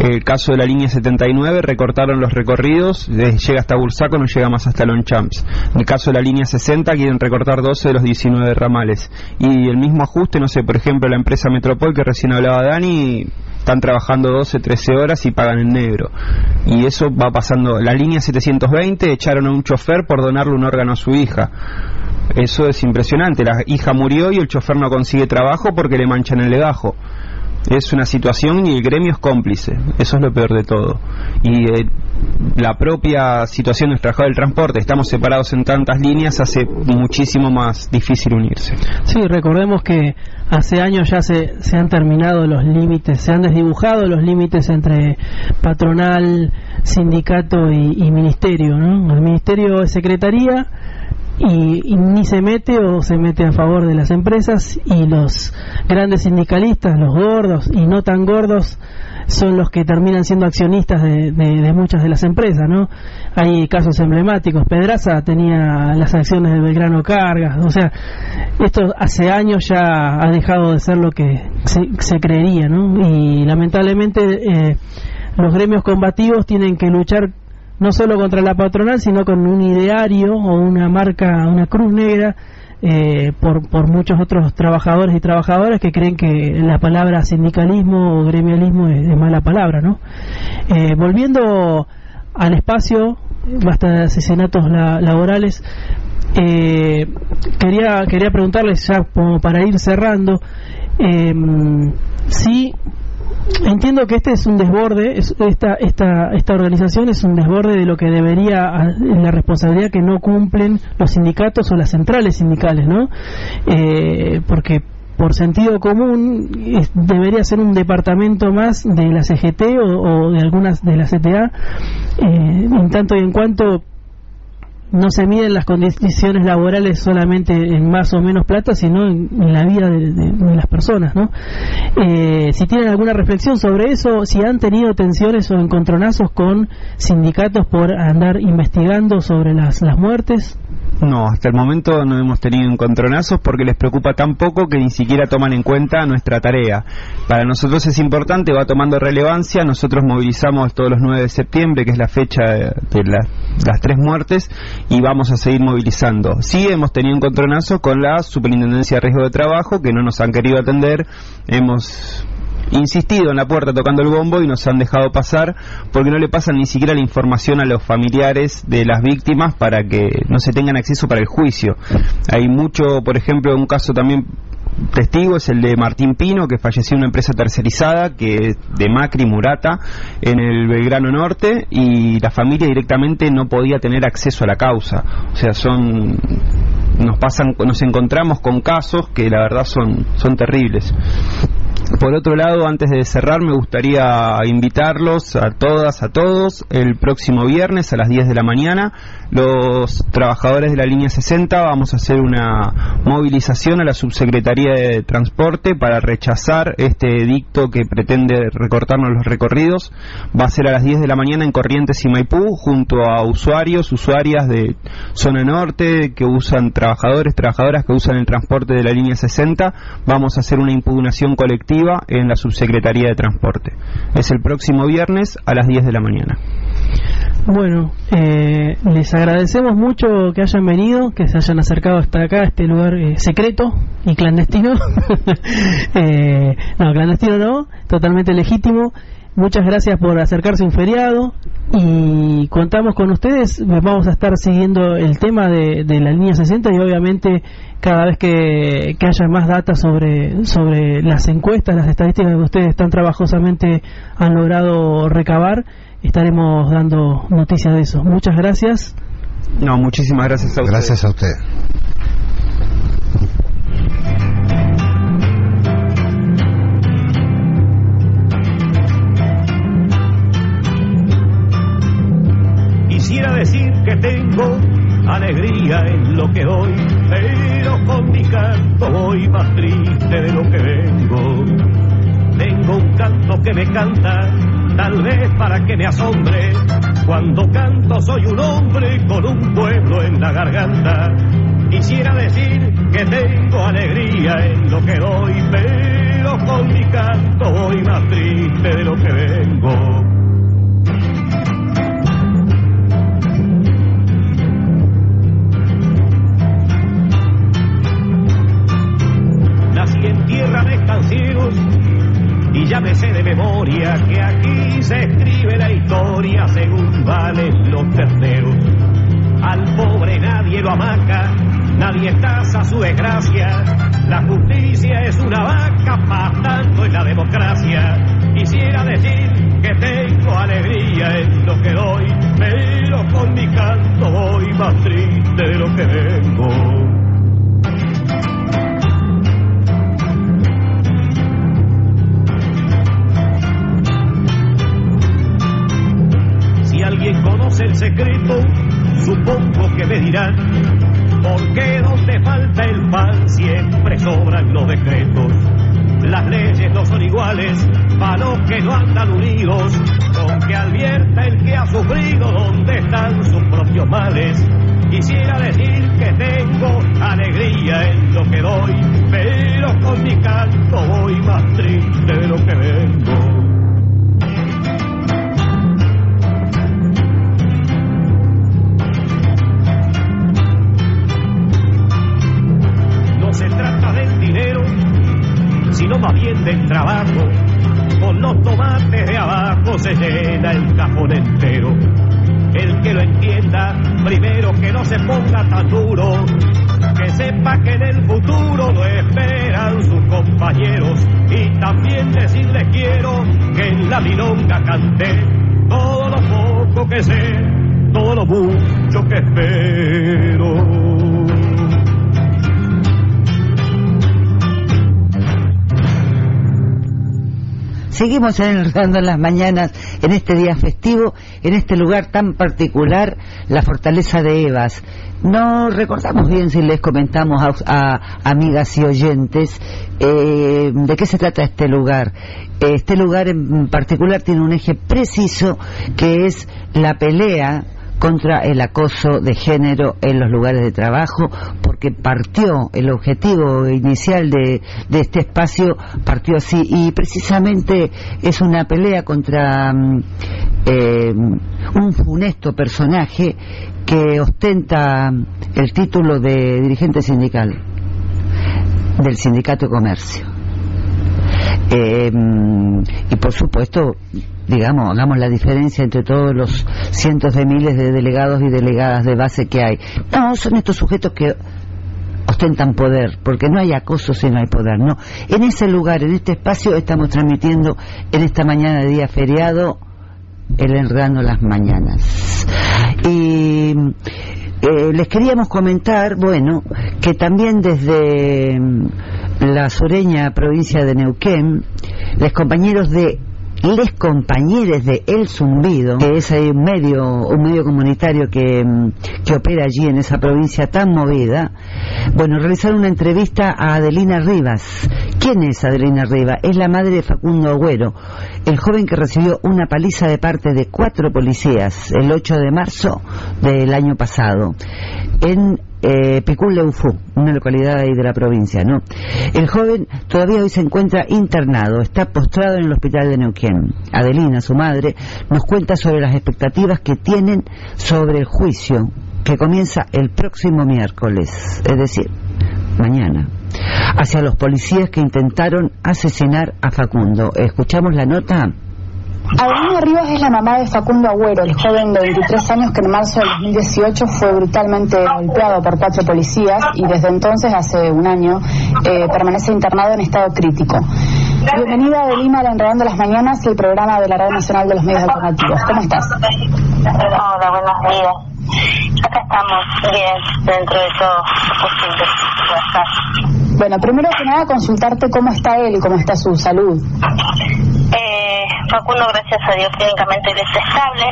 El caso de la línea 79 recortaron los recorridos, llega hasta Bursaco, no llega más hasta Lonchamps. En el caso de la línea 60 quieren recortar 12 de los 19 ramales. Y el mismo ajuste, no sé, por ejemplo, la empresa Metropol que recién hablaba Dani, están trabajando 12, 13 horas y pagan en negro. Y eso va pasando. La línea 720 echaron a un chofer por donarle un órgano a su hija. Eso es impresionante. La hija murió y el chofer no consigue trabajo porque le manchan el legajo. Es una situación y el gremio es cómplice. Eso es lo peor de todo. Y eh, la propia situación de los trabajadores del transporte, estamos separados en tantas líneas, hace muchísimo más difícil unirse. Sí, recordemos que hace años ya se, se han terminado los límites, se han desdibujado los límites entre patronal, sindicato y, y ministerio. ¿no? El ministerio es secretaría y, ni se mete o se mete a favor de las empresas y los grandes sindicalistas, los gordos y no tan gordos, son los que terminan siendo accionistas de, de, de muchas de las empresas, ¿no? Hay casos emblemáticos. Pedraza tenía las acciones de Belgrano Cargas, o sea, esto hace años ya ha dejado de ser lo que se, se creería, ¿no? Y lamentablemente eh, los gremios combativos tienen que luchar no solo contra la patronal, sino con un ideario o una marca, una cruz negra eh, por, por muchos otros trabajadores y trabajadoras que creen que la palabra sindicalismo o gremialismo es, mala palabra, ¿no? Eh, volviendo al espacio, basta de asesinatos la- laborales, eh, quería quería preguntarles ya como para ir cerrando eh, si entiendo que este es un desborde es- esta esta esta organización es un desborde de lo que debería la responsabilidad que no cumplen los sindicatos o las centrales sindicales no Eh, porque por sentido común debería ser un departamento más de la CGT o, o de algunas de la CTA eh, en tanto y en cuanto no se miden las condiciones laborales solamente en más o menos plata, sino en, la vida de, de- de las personas, ¿no? Eh, si tienen alguna reflexión sobre eso, si han tenido tensiones o encontronazos con sindicatos por andar investigando sobre las, las muertes. No, hasta el momento no hemos tenido encontronazos porque les preocupa tan poco que ni siquiera toman en cuenta nuestra tarea. Para nosotros es importante, va tomando relevancia. Nosotros movilizamos todos los 9 de septiembre, que es la fecha de, de la- las tres muertes, y vamos a seguir movilizando. Sí hemos tenido encontronazos con la Superintendencia de Riesgo de Trabajo, que no nos han querido atender. Hemos insistido en la puerta tocando el bombo y nos han dejado pasar porque no le pasan ni siquiera la información a los familiares de las víctimas para que no se tengan acceso para el juicio. Hay mucho, por ejemplo, un caso también testigo es el de Martín Pino que falleció en una empresa tercerizada que es de Macri Murata en el Belgrano Norte y la familia directamente no podía tener acceso a la causa. O sea, son nos pasan nos encontramos con casos que la verdad son son terribles. Por otro lado, antes de cerrar, me gustaría invitarlos a todas, a todos, el próximo viernes a las 10 de la mañana, los trabajadores de la línea 60 vamos a hacer una movilización a la Subsecretaría de Transporte para rechazar este edicto que pretende recortarnos los recorridos. Va a ser a las 10 de la mañana en Corrientes y Maipú, junto a usuarios, usuarias de zona norte que usan trabajadores, trabajadoras que usan el transporte de la línea 60. Vamos a hacer una impugnación colectiva en la Subsecretaría de Transporte. Es el próximo viernes a las 10 de la mañana. Bueno, eh, les agradecemos mucho que hayan venido, que se hayan acercado hasta acá, a este lugar eh, secreto y clandestino. Eh, no, clandestino no, totalmente legítimo. Muchas gracias por acercarse a un feriado y contamos con ustedes. Vamos a estar siguiendo el tema de, de la línea 60 y obviamente cada vez que, que haya más data sobre, sobre las encuestas, las estadísticas que ustedes tan trabajosamente han logrado recabar, estaremos dando noticias de eso. Muchas gracias. No, muchísimas gracias a ustedes. Gracias a usted. Quisiera decir que tengo alegría en lo que doy, pero con mi canto voy más triste de lo que vengo. Tengo un canto que me canta, tal vez para que me asombre. Cuando canto soy un hombre con un pueblo en la garganta. Quisiera decir que tengo alegría en lo que doy, pero con mi canto voy más triste de lo que vengo. Y ya de memoria que aquí se escribe la historia según valen los terceros. Al pobre nadie lo amaca, nadie tasa su desgracia. La justicia es una vaca pastando en la democracia. Quisiera decir que tengo alegría en lo que doy, pero con mi canto voy más triste de lo que vengo. Alguien conoce el secreto, supongo que me dirán, ¿por qué donde falta el pan siempre sobran los decretos? Las leyes no son iguales para los que no andan unidos, con que advierta el que ha sufrido dónde están sus propios males. Quisiera decir que tengo alegría en lo que doy, pero con mi canto voy más triste de lo que vengo. Si no más bien del trabajo. Con los tomates de abajo se llena el cajón entero. El que lo entienda, primero que no se ponga tan duro, que sepa que en el futuro lo esperan sus compañeros. Y también decirle quiero que en la milonga canté todo lo poco que sé, todo lo mucho que espero. Seguimos enredando en las mañanas en este día festivo, en este lugar tan particular, la fortaleza de Evas. No recordamos bien si les comentamos a, a amigas y oyentes eh, de qué se trata este lugar. Este lugar en particular tiene un eje preciso que es la pelea contra el acoso de género en los lugares de trabajo, porque partió el objetivo inicial de, este espacio, partió así, y precisamente es una pelea contra mm, eh, un funesto personaje que ostenta el título de dirigente sindical del Sindicato de Comercio. Eh, y por supuesto, digamos, hagamos la diferencia entre todos los cientos de miles de delegados y delegadas de base que hay. No, son estos sujetos que ostentan poder, porque no hay acoso si no hay poder, no. En ese lugar, en este espacio, estamos transmitiendo en esta mañana de día feriado el Enredando las Mañanas. Y eh, les queríamos comentar, bueno, que también desde la sureña provincia de Neuquén, los compañeros de les compañeros de El Zumbido, que es ahí un medio, un medio comunitario que, opera allí en esa provincia tan movida, bueno, realizaron una entrevista a Adelina Rivas. ¿Quién es Adelina Rivas? Es la madre de Facundo Agüero, el joven que recibió una paliza de parte de cuatro policías el 8 de marzo del año pasado en eh, Picún Leufú, una localidad ahí de la provincia, ¿no? El joven todavía hoy se encuentra internado, está postrado en el hospital de Neuquén. Adelina, su madre, nos cuenta sobre las expectativas que tienen sobre el juicio que comienza el próximo miércoles, es decir, mañana, hacia los policías que intentaron asesinar a Facundo. ¿Escuchamos la nota? Adelina Rivas es la mamá de Facundo Agüero, el joven de 23 años que en marzo de 2018 fue brutalmente golpeado por cuatro policías y desde entonces, hace un año, eh, permanece internado en estado crítico. Bienvenida Adelina a Enredando las Mañanas y el programa de la Red Nacional de los Medios Alternativos. ¿Cómo estás? Hola, buenos días. Acá estamos bien, dentro de todo posible. Bueno, primero que nada consultarte cómo está él y cómo está su salud. Eh, Facundo, gracias a Dios, clínicamente él está estable.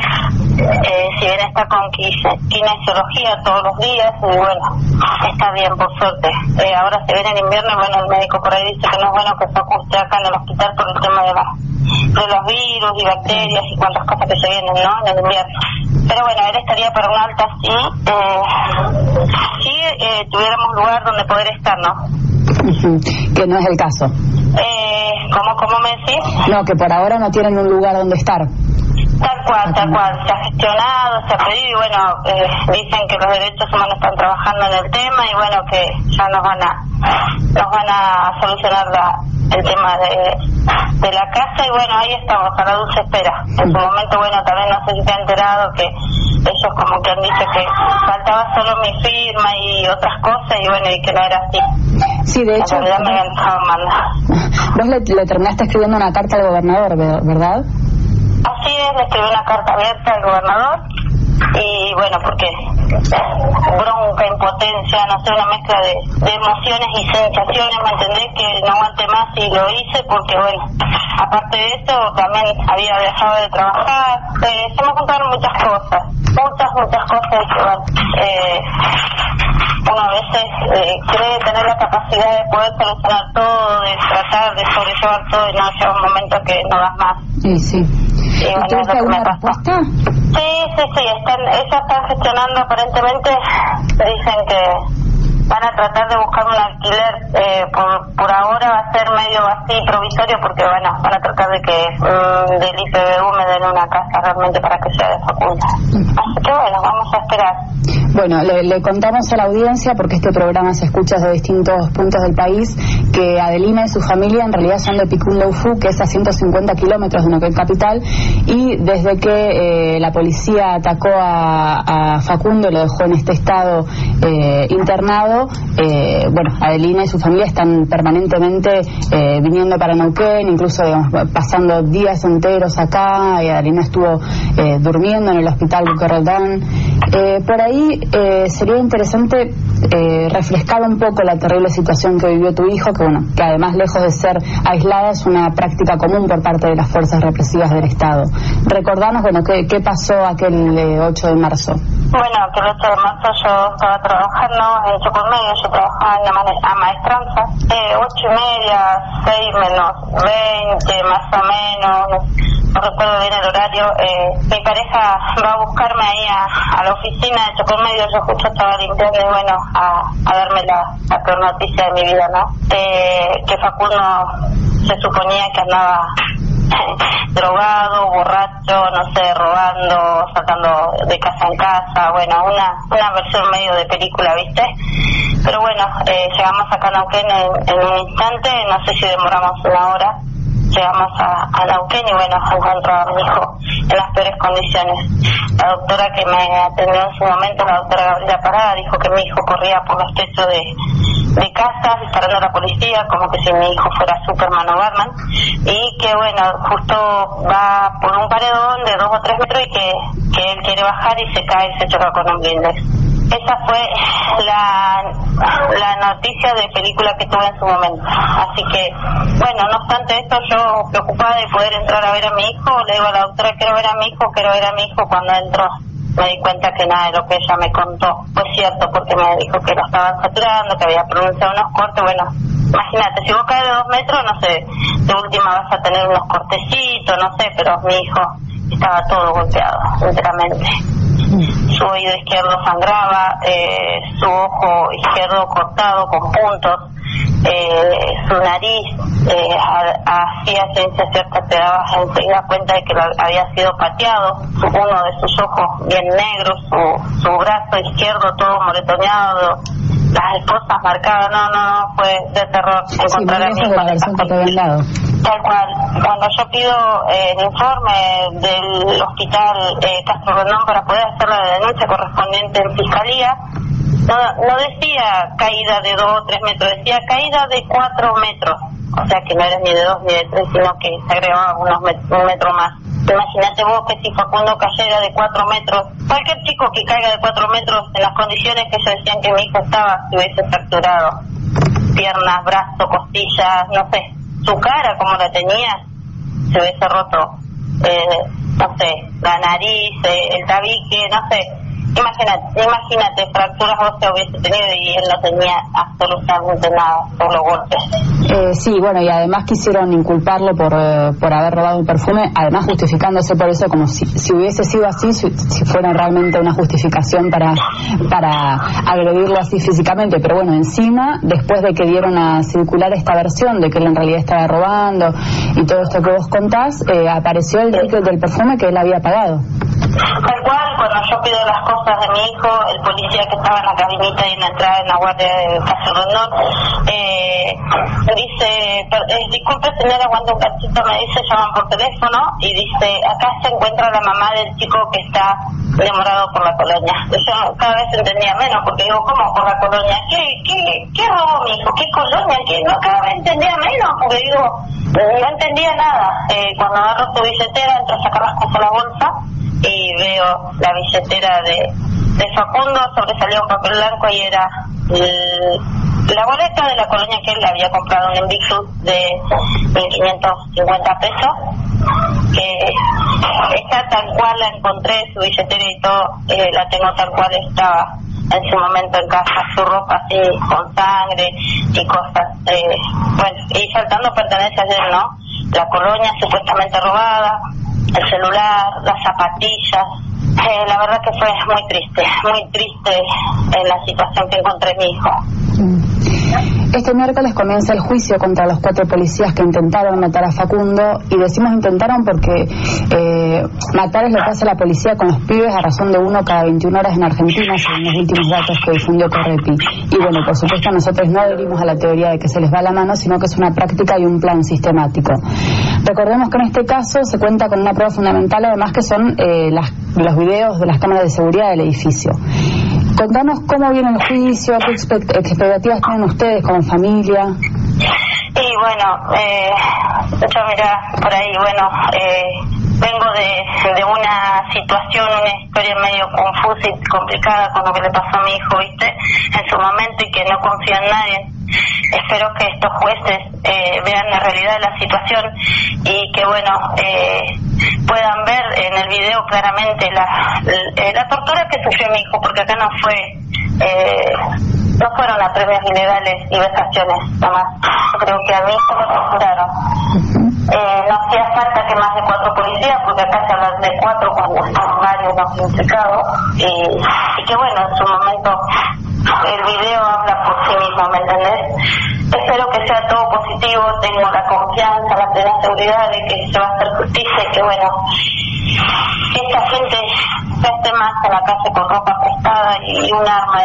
Eh, si bien está con kinesiología todos los días, y bueno, está bien, por suerte. Eh, ahora se viene el invierno y bueno, el médico por ahí dice que no es bueno que Facu esté acá en el hospital por el tema de, la, de los virus y bacterias y cuantas cosas que se vienen, ¿no? En el invierno. Pero bueno, él estaría para un alta sí, eh, si eh, tuviéramos lugar donde poder estar, ¿no? que no es el caso. Eh, ¿cómo, ¿Cómo me decís? No, que por ahora no tienen un lugar donde estar. Tal cual, tal cual. Se ha gestionado, se ha pedido y bueno, eh, dicen que los derechos humanos están trabajando en el tema y bueno, que ya nos van a, nos van a solucionar la, el tema de, de la casa y bueno, ahí estamos, a la dulce espera. En su momento, bueno, también no sé si te ha enterado que ellos como que han dicho que faltaba solo mi firma y otras cosas y bueno, y que no era así. Sí, de hecho. Realidad me habían dejado mandar. Vos le, le terminaste escribiendo una carta al gobernador, ¿verdad? Así es, le escribí una carta abierta al gobernador y bueno, porque bronca, impotencia, no sé, una mezcla de, emociones y sensaciones, ¿me entendés? Que no aguante más y lo hice porque bueno, aparte de eso también había dejado de trabajar, eh, se me juntaron muchas cosas, muchas, muchas cosas bueno, eh, uno a veces eh, cree tener la capacidad de poder solucionar todo, de tratar de sobrellevar todo y no llega un momento que no das más. Sí, sí. Y bueno, es lo ¿Tuviste que me alguna pasó. respuesta? Sí, sí, sí, están, ellos están gestionando aparentemente, dicen que van a tratar de buscar un alquiler, eh, por, por ahora va a ser medio así provisorio porque bueno, van a tratar de que mm, del IPBU me den en una casa realmente para que sea de Facundo. Así que bueno, vamos a esperar. Bueno, le, le contamos a la audiencia, porque este programa se escucha desde distintos puntos del país, que Adelina y su familia en realidad son de Picunleufu, que es a 150 kilómetros de Neuquén Capital, y desde que eh, la policía atacó a, a Facundo lo dejó en este estado eh, internado, eh, bueno, Adelina y su familia están permanentemente eh, viniendo para Neuquén, incluso digamos, pasando días enteros acá, y Adelina estuvo eh, durmiendo en el hospital Buque Roldán. Eh, por ahí eh, sería interesante eh, refrescar un poco la terrible situación que vivió tu hijo, que bueno, que además lejos de ser aislada es una práctica común por parte de las fuerzas represivas del Estado. Recordanos, bueno, qué, qué pasó aquel eh, 8 de marzo. Bueno, que el 8 de marzo yo estaba trabajando en Chocolmedio, yo trabajaba en la maestranza, eh, 8 y media, 6 menos 20, más o menos, no recuerdo bien el horario, eh, mi pareja va a buscarme ahí a, a la oficina de Chocolmedio, yo justo estaba limpiando y bueno, a, a darme la, la peor noticia de mi vida, ¿no? Eh, que Facundo se suponía que andaba drogado, borracho, no sé, robando, sacando de casa en casa, bueno, una, una versión medio de película, ¿viste? Pero bueno, eh, llegamos acá a Neuquén en, en un instante, no sé si demoramos una hora, llegamos a, a Neuquén y bueno, a mi hijo en las peores condiciones. La doctora que me atendió en su momento, la doctora Gabriela Parada, dijo que mi hijo corría por los techos de, de casa disparando a la policía, como que si mi hijo fuera Superman o Batman, y que bueno, justo va por un paredón de dos o tres metros y que, que él quiere bajar y se cae y se choca con un blindex. Esa fue la, la noticia de película que tuve en su momento. Así que, bueno, no obstante esto, yo preocupada de poder entrar a ver a mi hijo, le digo a la doctora, quiero ver a mi hijo, quiero ver a mi hijo. Cuando entró, me di cuenta que nada de lo que ella me contó fue cierto, porque me dijo que lo estaban saturando, que había pronunciado unos cortes. Bueno, imagínate, si vos caes de dos metros, no sé, de última vas a tener unos cortecitos, no sé, pero mi hijo estaba todo golpeado, enteramente su oído izquierdo sangraba, eh, su ojo izquierdo cortado con puntos, eh, su nariz eh, hacía ciencia cierta, te dabas enseguida cuenta de que lo había sido pateado, uno de sus ojos bien negros, su, su brazo izquierdo todo moretoneado, las esposas marcadas, no, no, no, fue de terror Sí, encontrar muy a mi de hijo Tal cual. Cuando yo pido eh, el informe del hospital eh, Castro Rendón para poder hacer la denuncia correspondiente en fiscalía, no, no decía caída de dos o tres metros, decía caída de cuatro metros. O sea que no era ni de dos ni de tres, sino que se agregaba unos met- un metro más. Imagínate vos que si Facundo cayera de cuatro metros, cualquier chico que caiga de cuatro metros en las condiciones que ellos decían que mi hijo estaba, se hubiese fracturado piernas, brazos, costillas, no sé, su cara como la tenía, se hubiese roto, eh, no sé, la nariz, eh, el tabique, no sé. Imagínate, imagínate, fracturas hubiese tenido y él no tenía absolutamente nada, solo golpes. Eh, sí, bueno, y además quisieron inculparlo por, eh, por haber robado un perfume, además justificándose por eso como si, si hubiese sido así, si, si fuera realmente una justificación para, para agredirlo así físicamente. Pero bueno, encima, después de que dieron a circular esta versión de que él en realidad estaba robando y todo esto que vos contás, eh, apareció el ticket del perfume que él había pagado. Tal cual, cuando yo pido las cosas de mi hijo, el policía que estaba en la cabinita y en la entrada en la guardia de Castro Rendón, eh, dice, eh, disculpe señora, aguanta un cachito, me dice, llaman por teléfono y dice, acá se encuentra la mamá del chico que está demorado por la colonia. Yo cada vez entendía menos, porque digo, ¿cómo por la colonia? ¿Qué, qué, qué robó mi hijo? ¿Qué colonia? ¿Qué? No, cada vez entendía menos, porque digo, no entendía nada. Eh, cuando agarro su billetera, entro a sacar las cosas a la bolsa y veo la billetera de, de Facundo, sobresalió un papel blanco y era la boleta de la colonia que él había comprado en Invictus de 1.550 pesos, que está tal cual la encontré, su billetera y todo, eh, la tengo tal cual estaba en su momento en casa, su ropa así con sangre y cosas, eh, bueno, y faltando pertenencias de él, ¿no? La colonia supuestamente robada, el celular, las zapatillas. Eh, la verdad que fue muy triste, muy triste en la situación que encontré mi hijo. Este miércoles comienza el juicio contra los cuatro policías que intentaron matar a Facundo y decimos intentaron porque eh, matar es lo que hace la policía con los pibes a razón de uno cada 21 horas en Argentina, según los últimos datos que difundió Correpi. Y bueno, por supuesto nosotros no adherimos a la teoría de que se les va la mano, sino que es una práctica y un plan sistemático. Recordemos que en este caso se cuenta con una prueba fundamental, además que son eh, las- los videos de las cámaras de seguridad del edificio. Contanos cómo viene el juicio, qué expect- expectativas tienen ustedes como familia. Y bueno, eh, yo mira, por ahí, bueno, eh, vengo de, de una situación, una historia medio confusa y complicada con lo que le pasó a mi hijo, ¿viste? En su momento y que no confío en nadie. Espero que estos jueces eh, vean la realidad de la situación y que, bueno, eh, puedan ver en el video claramente la, la, la tortura que sufrió mi hijo, porque acá no fue... Eh, no fueron apremios ilegales y vejaciones, nomás. Yo creo que a mí se me torturaron. Eh, no hacía falta que más de cuatro policías, porque acá se habla de cuatro cuando están varios los implicados. Y, que bueno, en su momento el video habla por sí mismo, ¿me entendés? Espero que sea todo positivo, tengo la confianza, la seguridad de que se va a hacer justicia y que bueno, esta gente no esté más en la calle con ropa prestada y un arma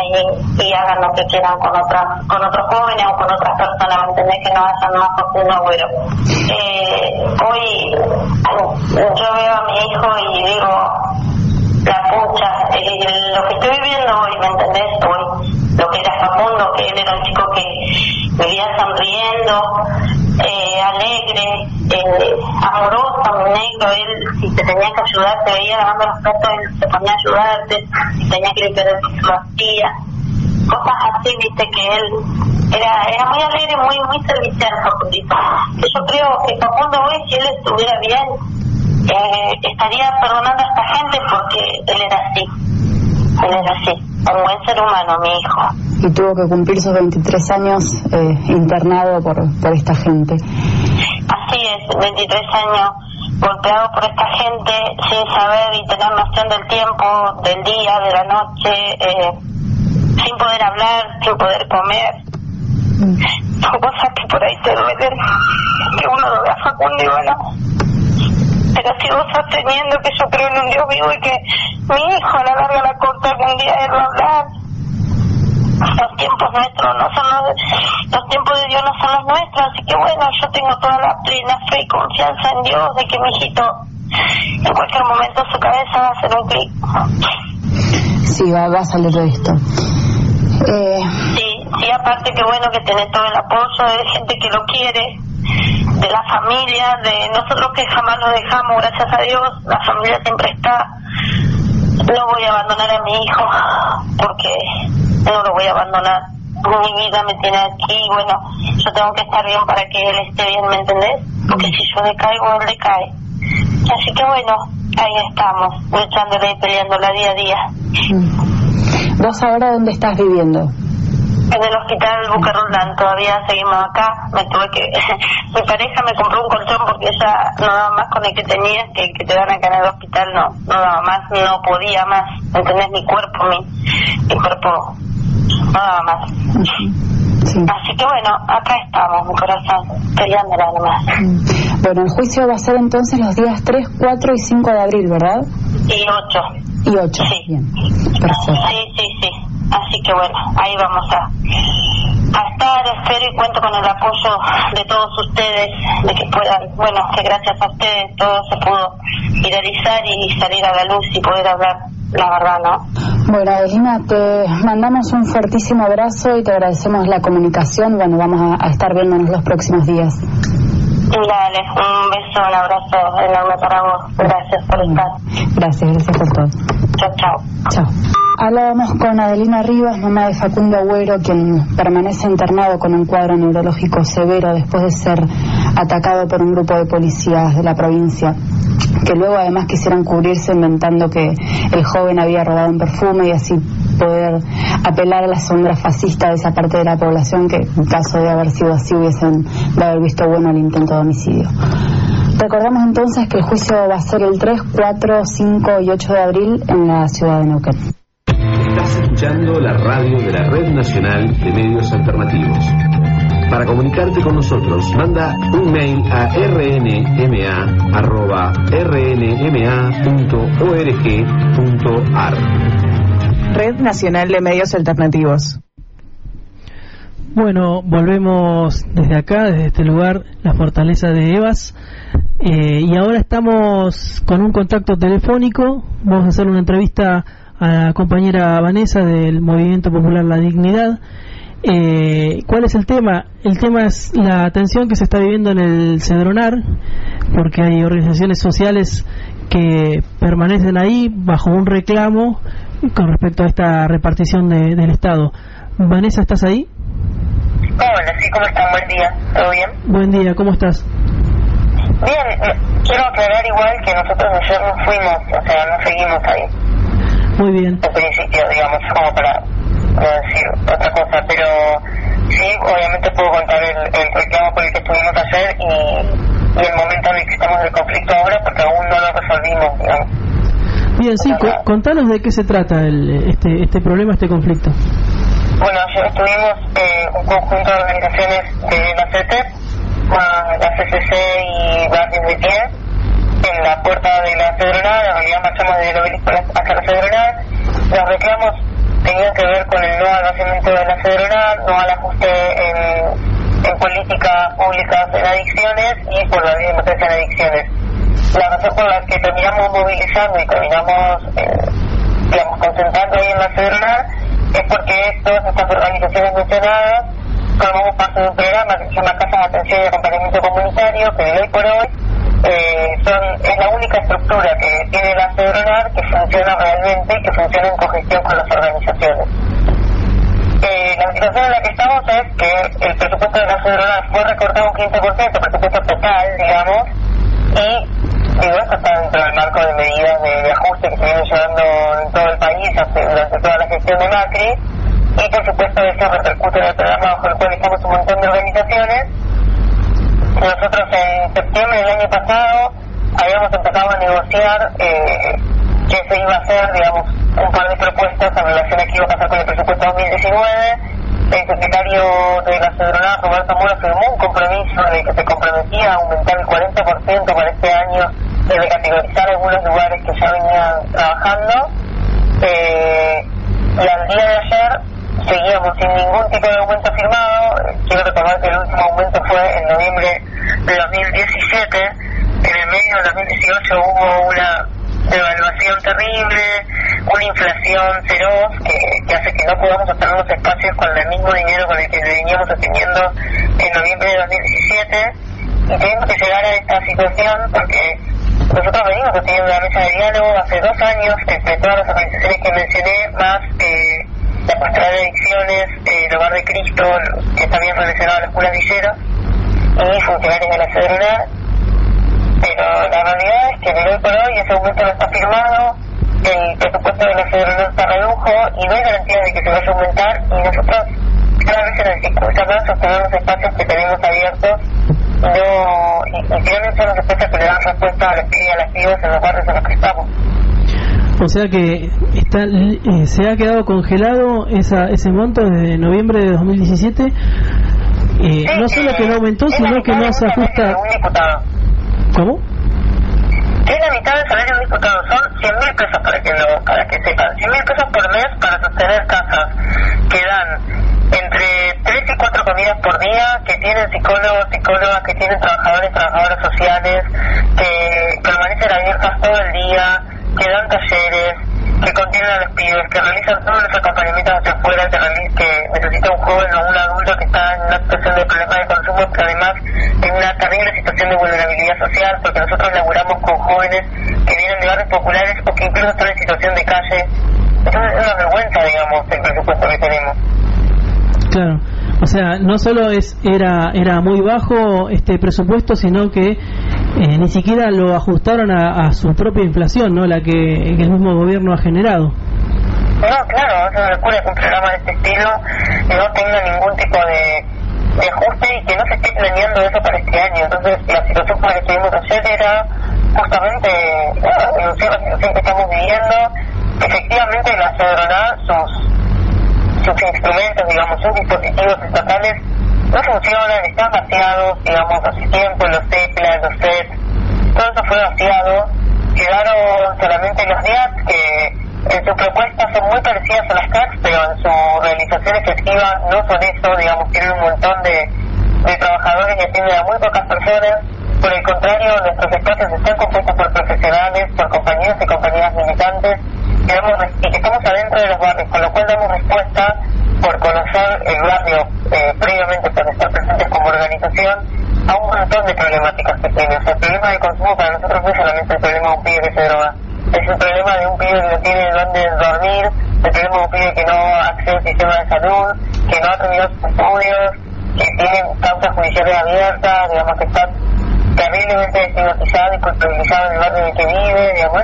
y, hagan lo que quieran con otras con otros jóvenes o con otras personas, ¿me entendés? Que no vayan más por un agüero. Eh, hoy yo veo a mi hijo y digo, la pucha, eh, lo que estoy viviendo hoy, ¿me entendés? Hoy, lo que era Facundo, que él era un chico que vivía sonriendo, eh, alegre, eh, amoroso, negro, él si te tenía que ayudar, te veía lavando los platos, él se ponía a ayudarte, si tenía que limpiar el lo hacía, cosas así, viste, que él era, era muy alegre, muy, muy servicial, Facundito. Yo creo que Facundo hoy, si él estuviera bien, eh, estaría perdonando a esta gente porque él era así, él era así, un buen ser humano, mi hijo. Y tuvo que cumplir sus 23 años eh, internado por, por esta gente. Así es, 23 años golpeado por esta gente sin saber y tener noción del tiempo, del día, de la noche, eh, sin poder hablar, sin poder comer. Son cosas que por ahí te duelen, que uno lo ve a Facundo y bueno, pero sigo sosteniendo que yo creo en un Dios vivo y que mi hijo a la larga la corta algún día él va a hablar. Los tiempos nuestros no son los, los tiempos de Dios no son los nuestros, así que bueno, yo tengo toda la plena fe y confianza en Dios de que mi hijito en cualquier momento su cabeza va a hacer un clic. Sí, va, va a salir de esto. Eh, Sí, sí, aparte que bueno que tenés todo el apoyo de gente que lo quiere, de la familia, de nosotros que jamás lo dejamos, gracias a Dios, la familia siempre está. No voy a abandonar a mi hijo porque no lo voy a abandonar. Mi vida me tiene aquí y bueno, yo tengo que estar bien para que él esté bien, ¿me entendés? Porque si yo decaigo, él decae. Así que bueno, ahí estamos, luchándole y peleándola día a día. ¿Vos ahora dónde estás viviendo? En el hospital Roldán todavía seguimos acá. Me tuve que. Mi pareja me compró un colchón porque ella no daba más con el que tenía, que que te dan acá en el hospital no, no daba más, no podía más. ¿Entendés? Mi cuerpo, mi, mi cuerpo no daba más. Así que bueno, acá estamos, mi corazón, peleándola nomás. Bueno, el juicio va a ser entonces los días 3, 4 y 5 de abril, ¿verdad? Y ocho. Y 8. Bien. Perfecto. Sí, sí, sí. Así que bueno, ahí vamos a, a estar. Espero y cuento con el apoyo de todos ustedes, de que puedan, bueno, que gracias a ustedes todo se pudo viralizar y salir a la luz y poder hablar la verdad, ¿no? Bueno, Adelina, te mandamos un fuertísimo abrazo y te agradecemos la comunicación. Bueno, vamos a, a estar viéndonos los próximos días. Dale, un beso, un abrazo enorme para vos. Gracias por estar. Gracias, gracias por todo. Chao, chao. Chao. Hablábamos con Adelina Rivas, mamá de Facundo Agüero, quien permanece internado con un cuadro neurológico severo después de ser atacado por un grupo de policías de la provincia, que luego además quisieron cubrirse inventando que el joven había robado un perfume y así poder apelar a la sombra fascista de esa parte de la población que en caso de haber sido así hubiesen de haber visto bueno el intento de homicidio. Recordamos entonces que el juicio va a ser el 3, 4, 5 y 8 de abril en la ciudad de Neuquén. Estás escuchando la radio de la Red Nacional de Medios Alternativos. Para comunicarte con nosotros, manda un mail a rnma.org.ar arroba rnma.org.ar. Red Nacional de Medios Alternativos. Bueno, volvemos desde acá, desde este lugar, la fortaleza de Evas. Eh, y ahora estamos con un contacto telefónico. Vamos a hacer una entrevista a la compañera Vanessa del Movimiento Popular La Dignidad. Eh, ¿Cuál es el tema? El tema es la tensión que se está viviendo en el Cedronar, porque hay organizaciones sociales que permanecen ahí bajo un reclamo con respecto a esta repartición de- del Estado. Vanessa, ¿estás ahí? Hola, sí, ¿cómo están? Buen día, ¿todo bien? Buen día, ¿cómo estás? Bien, eh, quiero aclarar igual que nosotros ayer no fuimos, o sea, no seguimos ahí, Muy bien. en principio, digamos, como para no decir otra cosa, pero sí, obviamente puedo contar el, el reclamo por el que estuvimos ayer y, y el momento en el que estamos del conflicto ahora, porque aún no lo resolvimos, digamos. Bien, sí, co- contanos de qué se trata el, este, este problema, este conflicto. Bueno, ayer estuvimos eh, un conjunto de organizaciones de la CETEP, más la CCC y Barrios de Pie, en la puerta de la Cedronada, en realidad marchamos desde el obelisco hasta la Cedronada. Los reclamos tenían que ver con el no al de la Cedronada, no al ajuste en, en políticas públicas en adicciones y por la ley de democracia en adicciones. La razón por la que terminamos movilizando y terminamos, eh, digamos, concentrando ahí en la Cedronada es porque todas estas organizaciones mencionadas formamos parte de un programa que se llama Casa de Atención y Acompañamiento Comunitario, que hoy por hoy eh, son, es la única estructura que tiene la Cedronar que funciona realmente y que funciona en cogestión con las organizaciones. Eh, la situación en la que estamos es que el presupuesto de la Cedronar fue recortado un 15%, presupuesto total, digamos, y digo, esto está dentro del marco de medidas de, ajuste que se vienen llevando en todo el país durante toda la gestión de Macri, y por supuesto eso repercute en el programa bajo el cual estamos un montón de organizaciones. Nosotros en septiembre del año pasado habíamos empezado a negociar eh, qué se iba a hacer, digamos, un par de propuestas en relación a qué iba a pasar con el presupuesto 2019. El secretario de la Cedronada, Roberto Mora, firmó un compromiso el que se comprometía a aumentar el 40% para este año de recategorizar algunos lugares que ya venían trabajando. Eh, y al día de ayer seguíamos sin ningún tipo de aumento firmado. Quiero recordar que el último aumento fue en noviembre de 2017. En el medio del 2018 hubo una devaluación terrible, una inflación feroz que, hace que no podamos obtener los espacios con el mismo dinero con el que veníamos obteniendo en noviembre de 2017 y tenemos que llegar a esta situación porque nosotros venimos teniendo una mesa de diálogo hace dos años entre todas las organizaciones que mencioné, más eh, la pastoral de adicciones, eh, el hogar de Cristo, que está bien relacionado a los curas villeros, y funcionarios de la Cedronar. Pero la realidad es que de hoy por hoy ese aumento no está firmado, el presupuesto de la Cedronar se redujo y no hay garantía de que se vaya a aumentar y nosotros cada vez se nos dificulta más sostener los espacios que tenemos abiertos no, y, y finalmente son los espacios que le dan respuesta a los pibes y a las pibas en los barrios en los que estamos. O sea que está, eh, se ha quedado congelado esa, ese monto desde noviembre de 2017. Eh, no solo que no aumentó, sino que no se ajusta. ¿Cómo? Es la mitad del salario de un diputado, son 100 mil pesos para que, lo, para que sepan. 100 mil pesos por mes para sostener casas que dan entre 3 y 4 comidas por día, que tienen psicólogos, psicólogas, que tienen trabajadores, trabajadoras sociales, que permanecen abiertas todo el día, que dan talleres, que contienen a los pibes, que realizan todos los acompañamientos hacia afuera, que, que necesita un joven o un adulto que está en una situación de problema de consumo, pero además en una terrible situación de vulnerabilidad social, porque nosotros laburamos con jóvenes que vienen de barrios populares o que incluso están en situación de calle. Entonces es una vergüenza, digamos, el presupuesto que tenemos. Claro. O sea, no solo es era era muy bajo este presupuesto, sino que eh, ni siquiera lo ajustaron a, a su propia inflación, ¿no? La que, el mismo gobierno ha generado. No, claro, es una locura que un programa de este estilo no tenga ningún tipo de, ajuste y que no se esté planeando eso para este año. Entonces, la situación por la que estuvimos ayer era justamente bueno, la situación que estamos viviendo. Efectivamente, la Cedroná, sus, sus instrumentos, digamos, sus dispositivos estatales no funcionan, están vaciados, digamos, hace tiempo, los CEPLA, los CEP, todo eso fue vaciado, quedaron solamente los días que en su propuesta son muy parecidas a las CACs, pero en su realización efectiva no son eso, digamos, tienen un montón de, de trabajadores y atienden a muy pocas personas. Por el contrario, nuestros espacios están compuestos por profesionales, por compañeros y compañeras militantes, y, damos y que estamos adentro de los barrios, con lo cual damos respuesta por conocer el barrio eh, previamente, por estar presentes como organización, a un montón de problemáticas que sea, el problema del consumo para nosotros no es solamente el problema de un pibe que se droga, es el problema de un pibe que no tiene dónde dormir, el problema de un pibe que no accede al sistema de salud, que no ha terminado sus estudios, que tiene causas judiciales abiertas, digamos que está terriblemente estigmatizado y culpabilizado en el barrio en el que vive, digamos,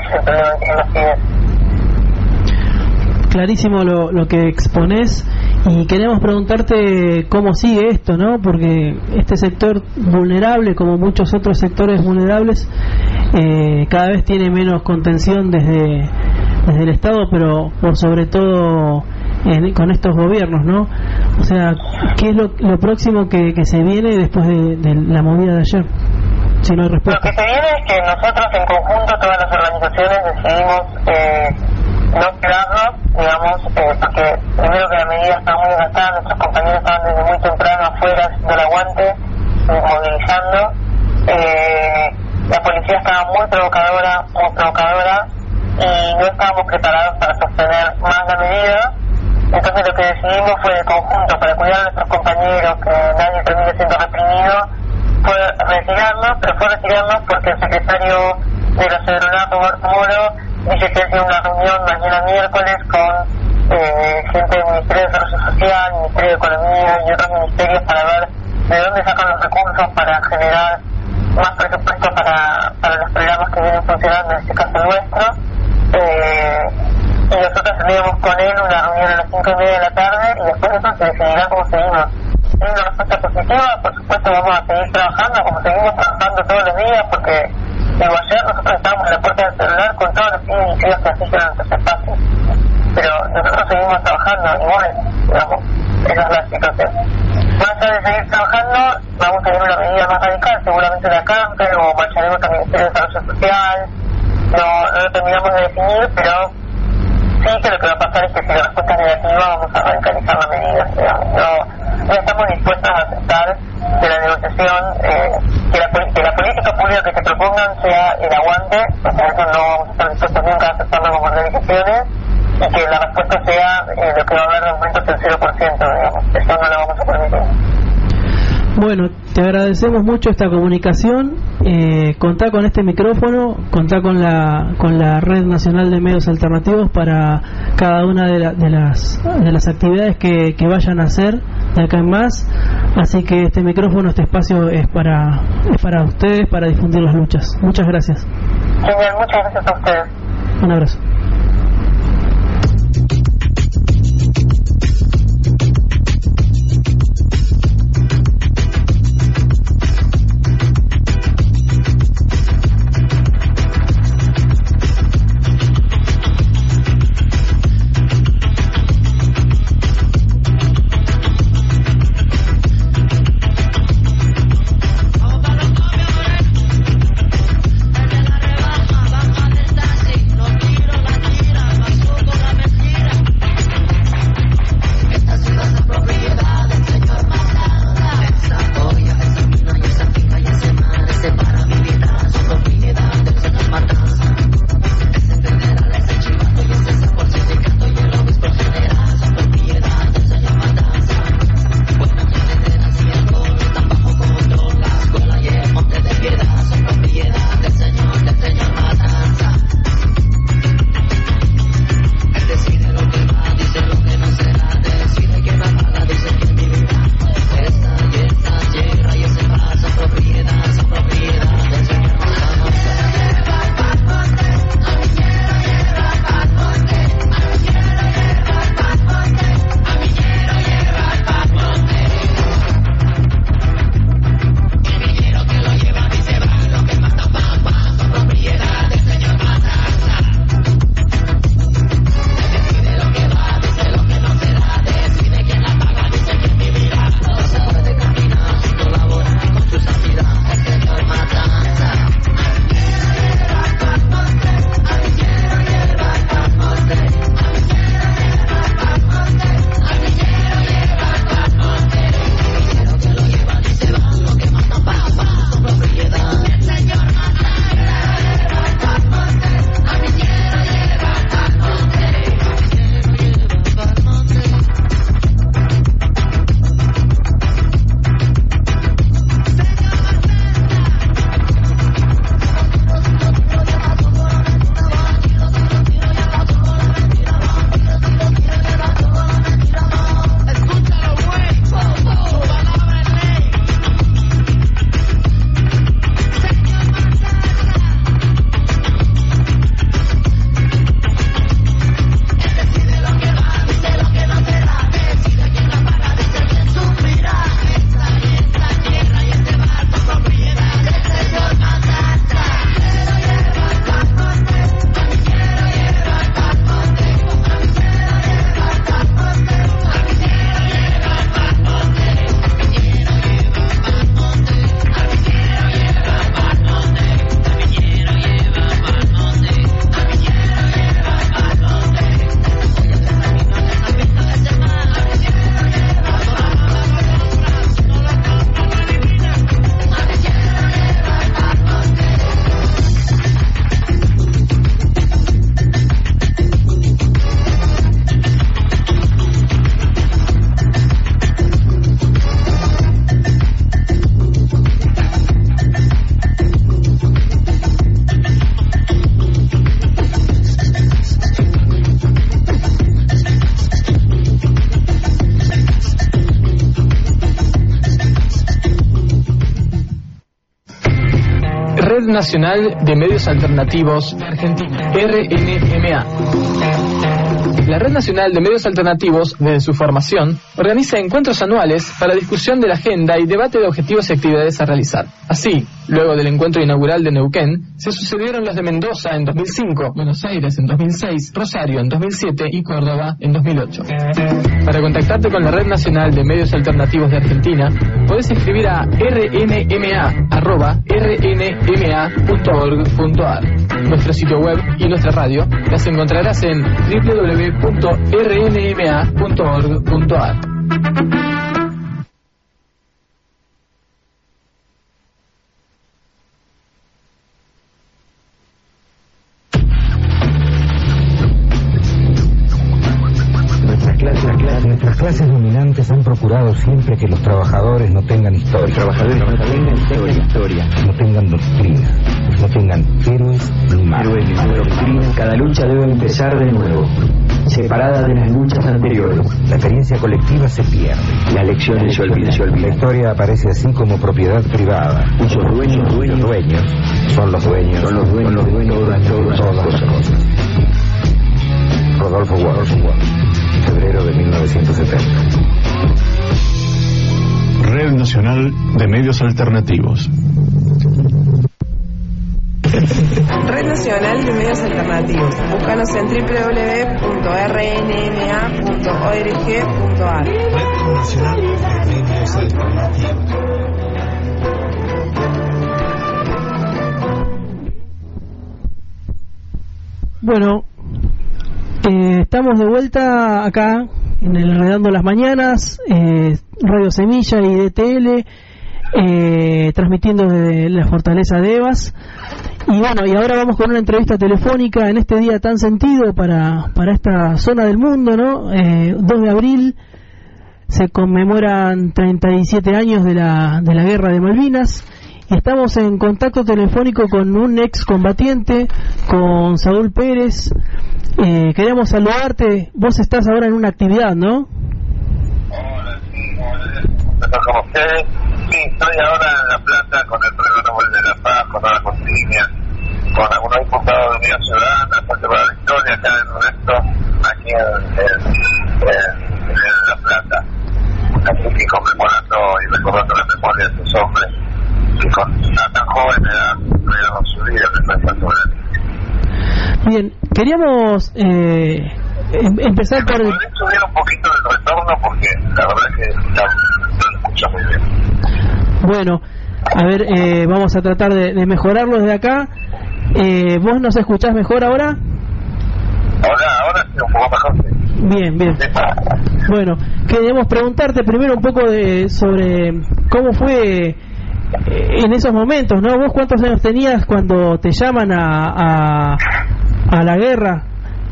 clarísimo lo, lo que exponés y queremos preguntarte cómo sigue esto, ¿no? Porque este sector vulnerable, como muchos otros sectores vulnerables, eh, cada vez tiene menos contención desde, desde el Estado, pero por sobre todo en- con estos gobiernos, ¿no? O sea, ¿qué es lo, lo próximo que, que se viene después de, de la movida de ayer? Si no hay Lo que se viene es que nosotros en conjunto, todas las organizaciones, decidimos eh, no quedarnos, digamos, eh, porque primero que la medida está muy desgastada, nuestros compañeros estaban desde muy temprano afuera haciendo el aguante, movilizando. Eh, la policía estaba muy provocadora, muy provocadora, y no estábamos preparados para sostener más la medida. Entonces lo que decidimos fue de conjunto, para cuidar a nuestros compañeros, que nadie termine siendo reprimido, fue retirarnos, pero fue retirarnos porque el secretario de la Seguridad, Roberto Moro, dice que tiene una reunión mañana miércoles con eh, gente del Ministerio de Desarrollo Social, Ministerio de Economía y otros ministerios para ver de dónde sacan los recursos para generar más presupuesto para, para los programas que vienen funcionando, en este caso nuestro. Eh, y nosotros teníamos con él una reunión a las 5 y media de la tarde y después de eso se decidirá cómo seguimos. Una respuesta positiva, por supuesto vamos a seguir trabajando como seguimos trabajando todos los días porque digo, ayer nosotros estábamos en la puerta del celular con todos los iniciativas que asisten a nuestros espacios. Pero nosotros seguimos trabajando igual, digamos, esa es la situación. Más allá de seguir trabajando, vamos a tener una medida más radical, seguramente la cárcel o marcharemos al Ministerio de Desarrollo Social. No, no lo terminamos de definir, pero sí que lo que va a pasar es que si la respuesta es negativa vamos a radicalizar la medida. No, no estamos dispuestos a aceptar que la negociación, eh, que, la, que la política pública que se propongan sea el aguante, o sea, eso no vamos a estar dispuestos nunca a aceptarlo como organizaciones, y que la respuesta sea eh, lo que va a haber de aumento es el 0%, digamos. Eso no lo vamos a permitir. Bueno, te agradecemos mucho esta comunicación. Eh, contá con este micrófono, contá con la con la red nacional de medios alternativos para cada una de, la- de las de las actividades que, que vayan a hacer de acá en más. Así que este micrófono, este espacio es para es para ustedes, para difundir las luchas. Muchas gracias. Genial, muchas gracias a ustedes. Un abrazo. Nacional de Medios Alternativos Argentina, RNMA. La Red Nacional de Medios Alternativos, desde su formación, organiza encuentros anuales para discusión de la agenda y debate de objetivos y actividades a realizar. Así, luego del encuentro inaugural de Neuquén, se sucedieron los de Mendoza en 2005, Buenos Aires en 2006, Rosario en 2007 y Córdoba en 2008. Para contactarte con la Red Nacional de Medios Alternativos de Argentina, podés escribir a rnma.rnma.org.ar. Nuestro sitio web y nuestra radio las encontrarás en www.rnma.org.ar. dominantes han procurado siempre que los trabajadores no tengan historia. Los trabajadores no tengan historia, no tengan doctrina, no tengan héroes ni malos. Cada lucha debe empezar de nuevo, separada de las luchas anteriores. La experiencia colectiva se pierde. Las lecciones se olvidan. Se La olvidan. historia aparece así como propiedad privada. Cuyos dueños, Los dueños, dueños son los dueños, son los dueños de todas, todas, todas las cosas. cosas. Rodolfo Walsh, febrero de 1970. Red Nacional de Medios Alternativos. Red Nacional de Medios Alternativos. Búscanos en www.rnma.org.ar. Red Nacional de Medios Alternativos. Bueno, eh, estamos de vuelta acá en el Redando las Mañanas, eh, Radio Semilla y DTL, eh, transmitiendo desde la Fortaleza de Evas. Y bueno, y ahora vamos con una entrevista telefónica en este día tan sentido para, para esta zona del mundo, ¿no? Eh, 2 de abril se conmemoran 37 años de la, de la guerra de Malvinas y estamos en contacto telefónico con un ex combatiente, con Saúl Pérez. Eh, queríamos saludarte, vos estás ahora en una actividad, ¿no? con ustedes. Sí, estoy ahora en La Plata con el Premio de la Paz, con la Consigna, con algunos diputados de Unidad Ciudadana, Fuente para la Historia, acá en Ernesto, aquí en, La Plata. Así que conmemorando y recordando la memoria de esos hombres con tan joven edad tuvieron su vida en soberanía. Bien, queríamos eh, em- empezar por el... Podés subir un poquito el retorno porque la verdad es que no lo escucho muy bien. Bueno, a ver, eh, vamos a tratar de, de mejorarlo desde acá. Eh, ¿Vos nos escuchás mejor ahora? Ahora, ahora sí, un poco mejor. sí. Bien, bien. Bueno, queríamos preguntarte primero un poco de sobre cómo fue en esos momentos, ¿no? ¿Vos cuántos años tenías cuando te llaman a, a, a la guerra?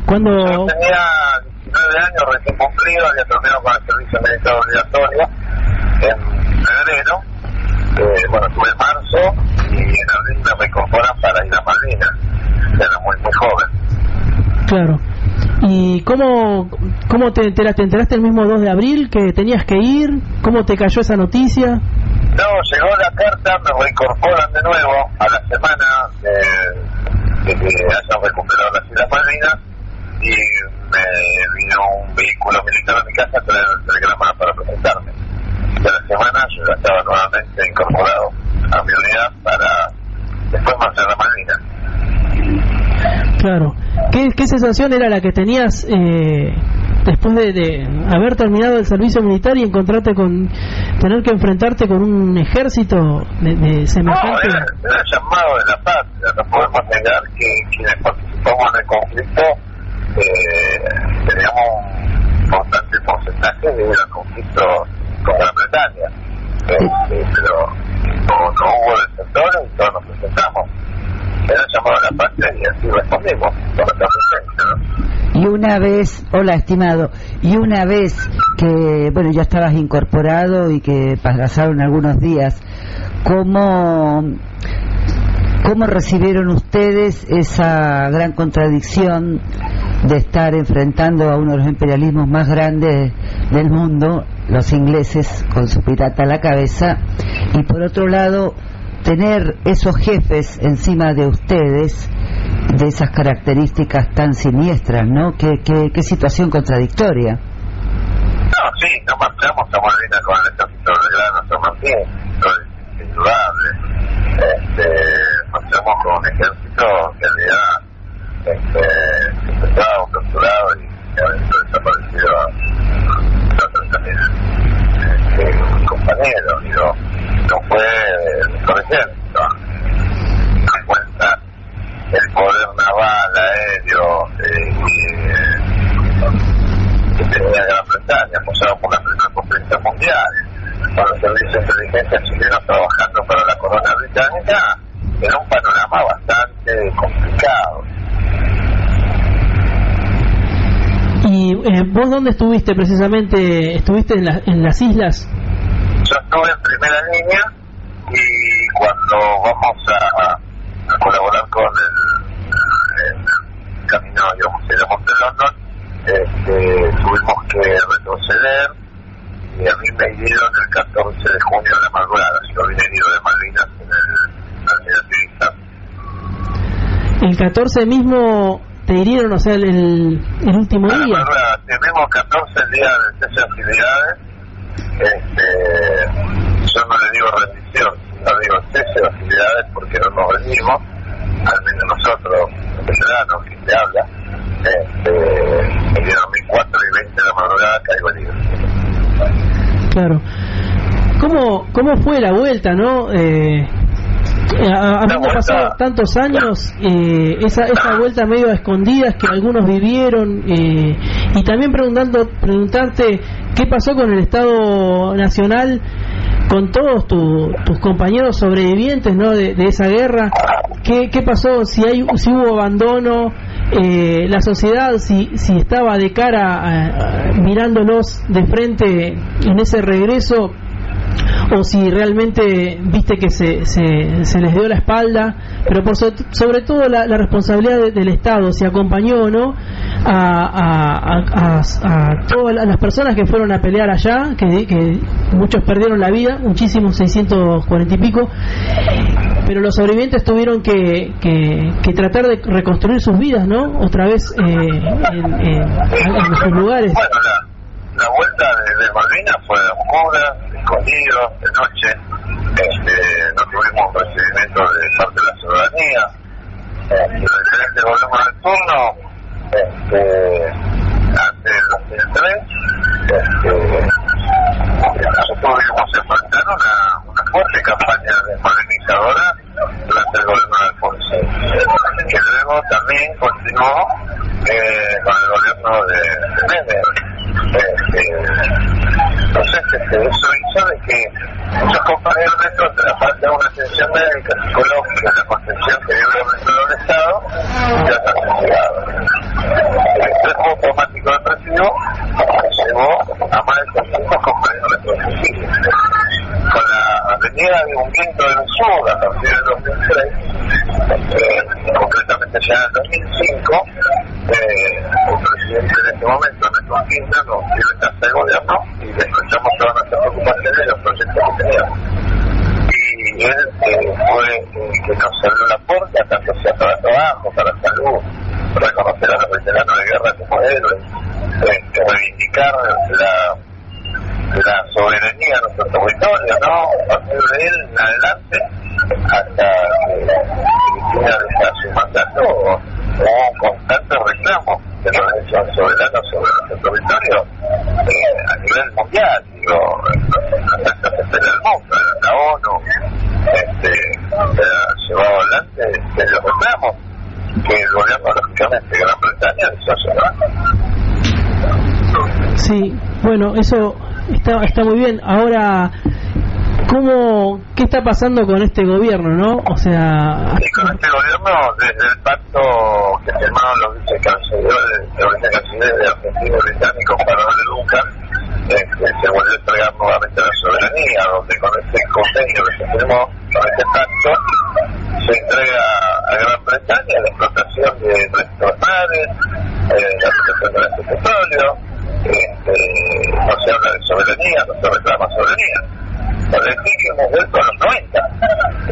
Cuando... Yo tenía 19 años recién cumplido, había terminado con el servicio militar obligatorio en febrero. Eh, bueno, estuve en marzo y en abril me reincorporan para ir a Malvinas. Era muy, muy joven. Claro. ¿Y cómo, cómo te? ¿Te enteraste el mismo 2 de abril que tenías que ir? ¿Cómo te cayó esa noticia? No, llegó la carta, me reincorporan de nuevo a la semana de, de que hayan recuperado las Islas Malvinas y me vino un vehículo militar a mi casa a traer el telegrama para presentarme. De la semana yo ya estaba nuevamente incorporado a mi unidad para después marchar a Malvinas. Claro. ¿Qué, qué sensación era la que tenías eh, después de, de haber terminado el servicio militar y encontrarte con tener que enfrentarte con un ejército de, de No, semejante? era, era el llamado de la paz. No podemos negar que quienes participamos en el conflicto eh, teníamos un importante porcentaje de el conflicto con Gran Bretaña. Este, pero no, no hubo desertores y todos nos presentamos. Llamado de la y respondimos. Y una vez, hola estimado, y una vez que, bueno, ya estabas incorporado y que pasaron algunos días, ¿cómo, cómo recibieron ustedes esa gran contradicción de estar enfrentando a uno de los imperialismos más grandes del mundo, los ingleses con su pirata a la cabeza, y por otro lado, tener esos jefes encima de ustedes de esas características tan siniestras, ¿no? Qué, qué, qué situación contradictoria. No, sí, nos marchamos a Malvinas con el ejército del Gran San Martín, es indudable. Este, marchamos con un ejército que había este, secuestrado, torturado y visto desaparecido a otros también este, compañeros. Digo, no fue con ejército. Me cuenta el poder naval, aéreo eh, y que tenía Gran Bretaña, apoyado por la primera potencia mundial, con los servicios de inteligencia chilenos trabajando para la corona británica, era un panorama bastante complicado. ¿Y eh, vos dónde estuviste precisamente? ¿Estuviste en, la- en las islas? Yo estuve en primera línea y cuando vamos a, a colaborar con el, el camino, digamos, de Monte London, este, tuvimos que retroceder y a mí me hirieron el 14 de junio de la madrugada. Yo vine herido de Malvinas en el almirante Vista. El 14 mismo te hirieron, o sea, el, el- el último la día. madrugada, tenemos 14 días de hostilidades. Este, yo no le digo rendición, no digo cese de hostilidades porque no nos rendimos, al menos nosotros, veteranos, quien te habla, este, me dieron 1004 y 20 de la madrugada, caigo herido. Claro. ¿Cómo, ¿Cómo fue la vuelta, no? Eh, a- habiendo pasado tantos años, eh, esa, esa vuelta medio a escondidas que algunos vivieron, eh, y también preguntando, preguntarte qué pasó con el Estado Nacional, con todos tu- tus compañeros sobrevivientes ¿no? de, de esa guerra, ¿qué, qué pasó? Si, hay, si hubo abandono, eh, la sociedad, si, si estaba de cara, a- a- mirándolos de frente en ese regreso, o si realmente viste que se, se, les dio la espalda, pero por so- sobre todo la, responsabilidad de- del Estado, si acompañó o no a, a, a, todas las personas que fueron a pelear allá, que, que muchos perdieron la vida, muchísimos, 640 y pico, pero los sobrevivientes tuvieron que, que, que tratar de reconstruir sus vidas, ¿no? Otra vez eh, en, en- en lugares. La, vuelta de, de Malvinas fue oscura, escondido, de noche. Este, no tuvimos recibimiento de parte de la ciudadanía. Este, los diferentes gobiernos del turno, este, antes del 2003, este, nosotros enfrentar una, una fuerte campaña desmolinizadora durante el gobierno de Alfonso, que luego también continuó eh, con el gobierno de, de. Este, entonces, este, eso hizo de que muchos compañeros nuestros, de la falta de una atención médica, psicológica, la contención que dio el Estado, ya está castigado. El estrés postraumático depresivo llevó a más de 300 compañeros nuestros fusiles. Con la venida de un viento del sur a partir del 2003, eh, concretamente ya en el 2005, eh, el presidente en este momento, Néstor Kirchner, nos dio el casa de gobierno y le expresamos todas nuestras preocupaciones y los proyectos que teníamos. Y él eh, fue el que nos abrió la puerta, tanto sea para trabajo, para salud, reconocer a los veteranos de guerra como héroes, este, reivindicar la la soberanía de nuestro territorio, ¿no? A partir de él en adelante, hasta que deja su mandato, hubo un constante reclamo de los derechos soberanos sobre nuestro territorio eh, a nivel mundial, digo, en altas esferas del mundo, la ONU, este, ha llevado adelante serios reclamos que el gobierno, lógicamente, de Gran Bretaña llevar. Sí, bueno, eso está, está muy bien. Ahora, ¿cómo, ¿qué está pasando con este gobierno, no? O sea, Y con este gobierno, desde el pacto que firmaron los vicecancilleres, de Argentina y británicos para darle Lucas, este, se vuelve a entregar nuevamente la soberanía, donde con este convenio que se firmó, con este pacto, se entrega a Gran Bretaña la explotación de nuestros mares, eh, la explotación de nuestro petróleo, este, no se habla de soberanía, no se reclama soberanía. parecía que hemos vuelto a los 90.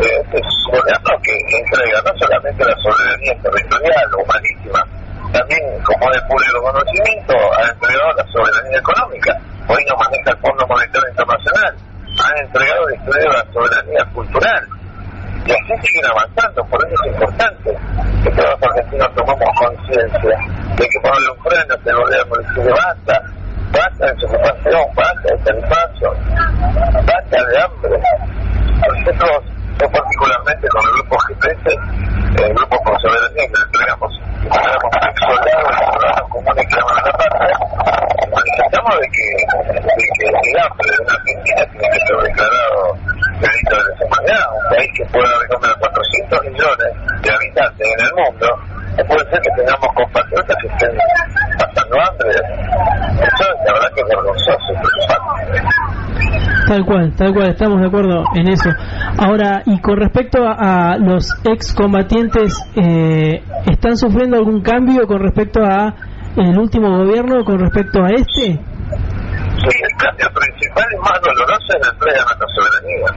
Eh, es un gobierno que entrega no solamente la soberanía territorial o marítima, también, como de puro conocimiento, ha entregado la soberanía económica. Hoy no maneja el Fondo Monetario Internacional. Han entregado y la soberanía cultural. Y así siguen avanzando, por eso es importante que todos los argentinos tomemos conciencia de que un freno este gobierno y decirle basta, basta de desocupación, basta de tarifazo, basta de hambre. Nosotros, yo particularmente con el grupo GPS, el grupo por soberanía que entregamos, entregamos soldados ciudadanos comunes que llaman a la patria, manifestamos de que, de que el hambre de una Argentina tiene que ser declarado delito de lesa humanidad, un país que puede haber a 400 millones de habitantes en el mundo, puede ser que tengamos compatriotas que estén pasando hambre. Eso la verdad que es vergonzoso, preocupante. Tal cual, tal cual, estamos de acuerdo en eso. Ahora, y con respecto a, a los excombatientes, eh, ¿están sufriendo algún cambio con respecto a el último gobierno, con respecto a este? Sí, el cambio principal y más doloroso es la entrega de nuestra soberanía,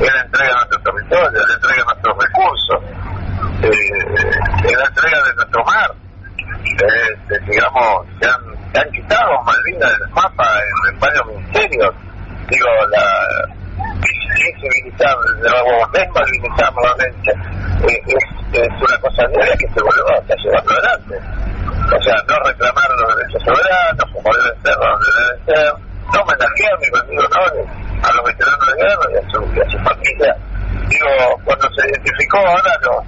es la entrega de nuestro territorio, es la entrega de nuestros recursos, eh, es la entrega de nuestro mar. Eh, digamos, se han, se han quitado Malvinas del mapa en, en varios ministerios. Digo, la civilizar, desmalvinizar nuevamente, eh, es, es una cosa nueva que se vuelve a estar llevando adelante. O sea, no reclamar los derechos soberanos como deben ser, donde deben ser, no homenajear ni rendir honores a los veteranos de guerra y a su, y a su familia. Digo, cuando se identificó ahora los,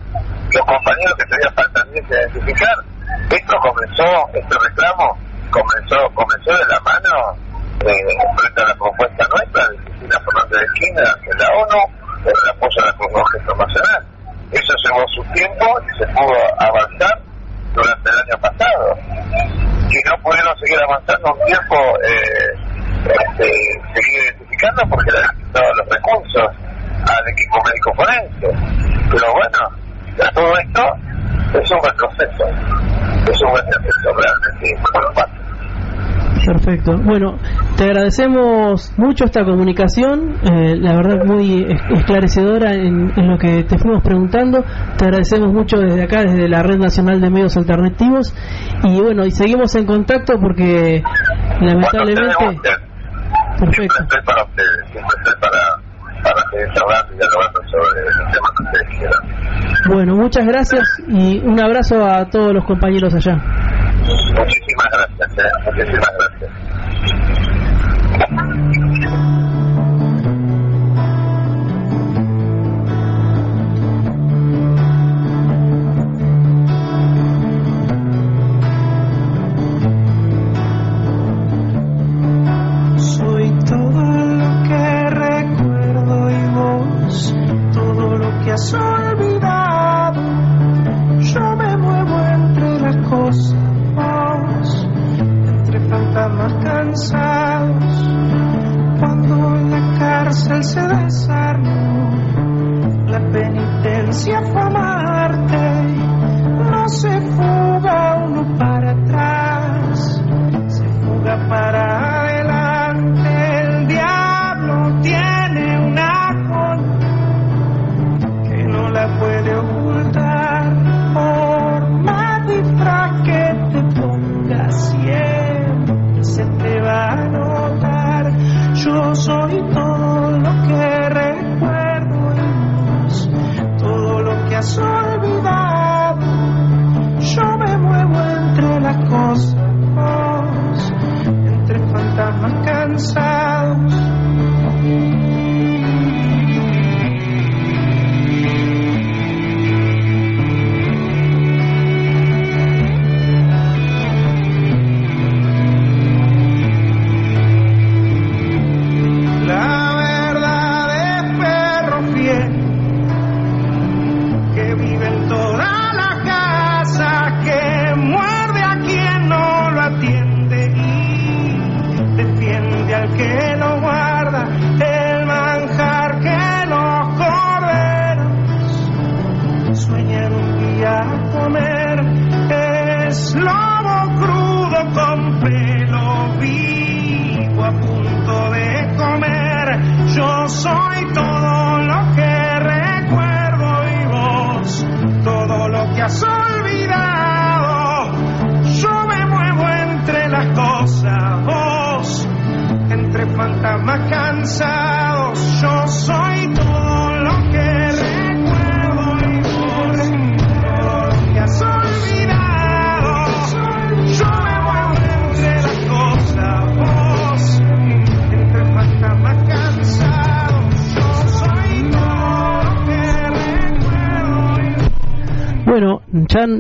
los compañeros que todavía faltan bien de identificar, esto comenzó, este reclamo comenzó, comenzó de la mano eh, frente a la propuesta nuestra de Cristina Fernández de Esquina en la ONU por el apoyo a la Cruz Roja. Eso llevó su tiempo y se pudo avanzar durante el año pasado. Y no pudieron seguir avanzando un tiempo, eh, este, seguir identificando porque le han quitado los recursos al equipo médico forense. Pero bueno, ya todo esto es un retroceso. Es un retroceso realmente importante. Perfecto. Bueno, te agradecemos mucho esta comunicación, eh, la verdad muy esclarecedora en, en, lo que te fuimos preguntando. Te agradecemos mucho desde acá, desde la Red Nacional de Medios Alternativos. Y bueno, y seguimos en contacto porque lamentablemente... Perfecto. Siempre estoy para ustedes, siempre estoy para, para seguir hablando y dialogando sobre los temas que ustedes quieran. Bueno, muchas gracias y un abrazo a todos los compañeros allá. Muchísimas gracias, eh, muchísimas gracias.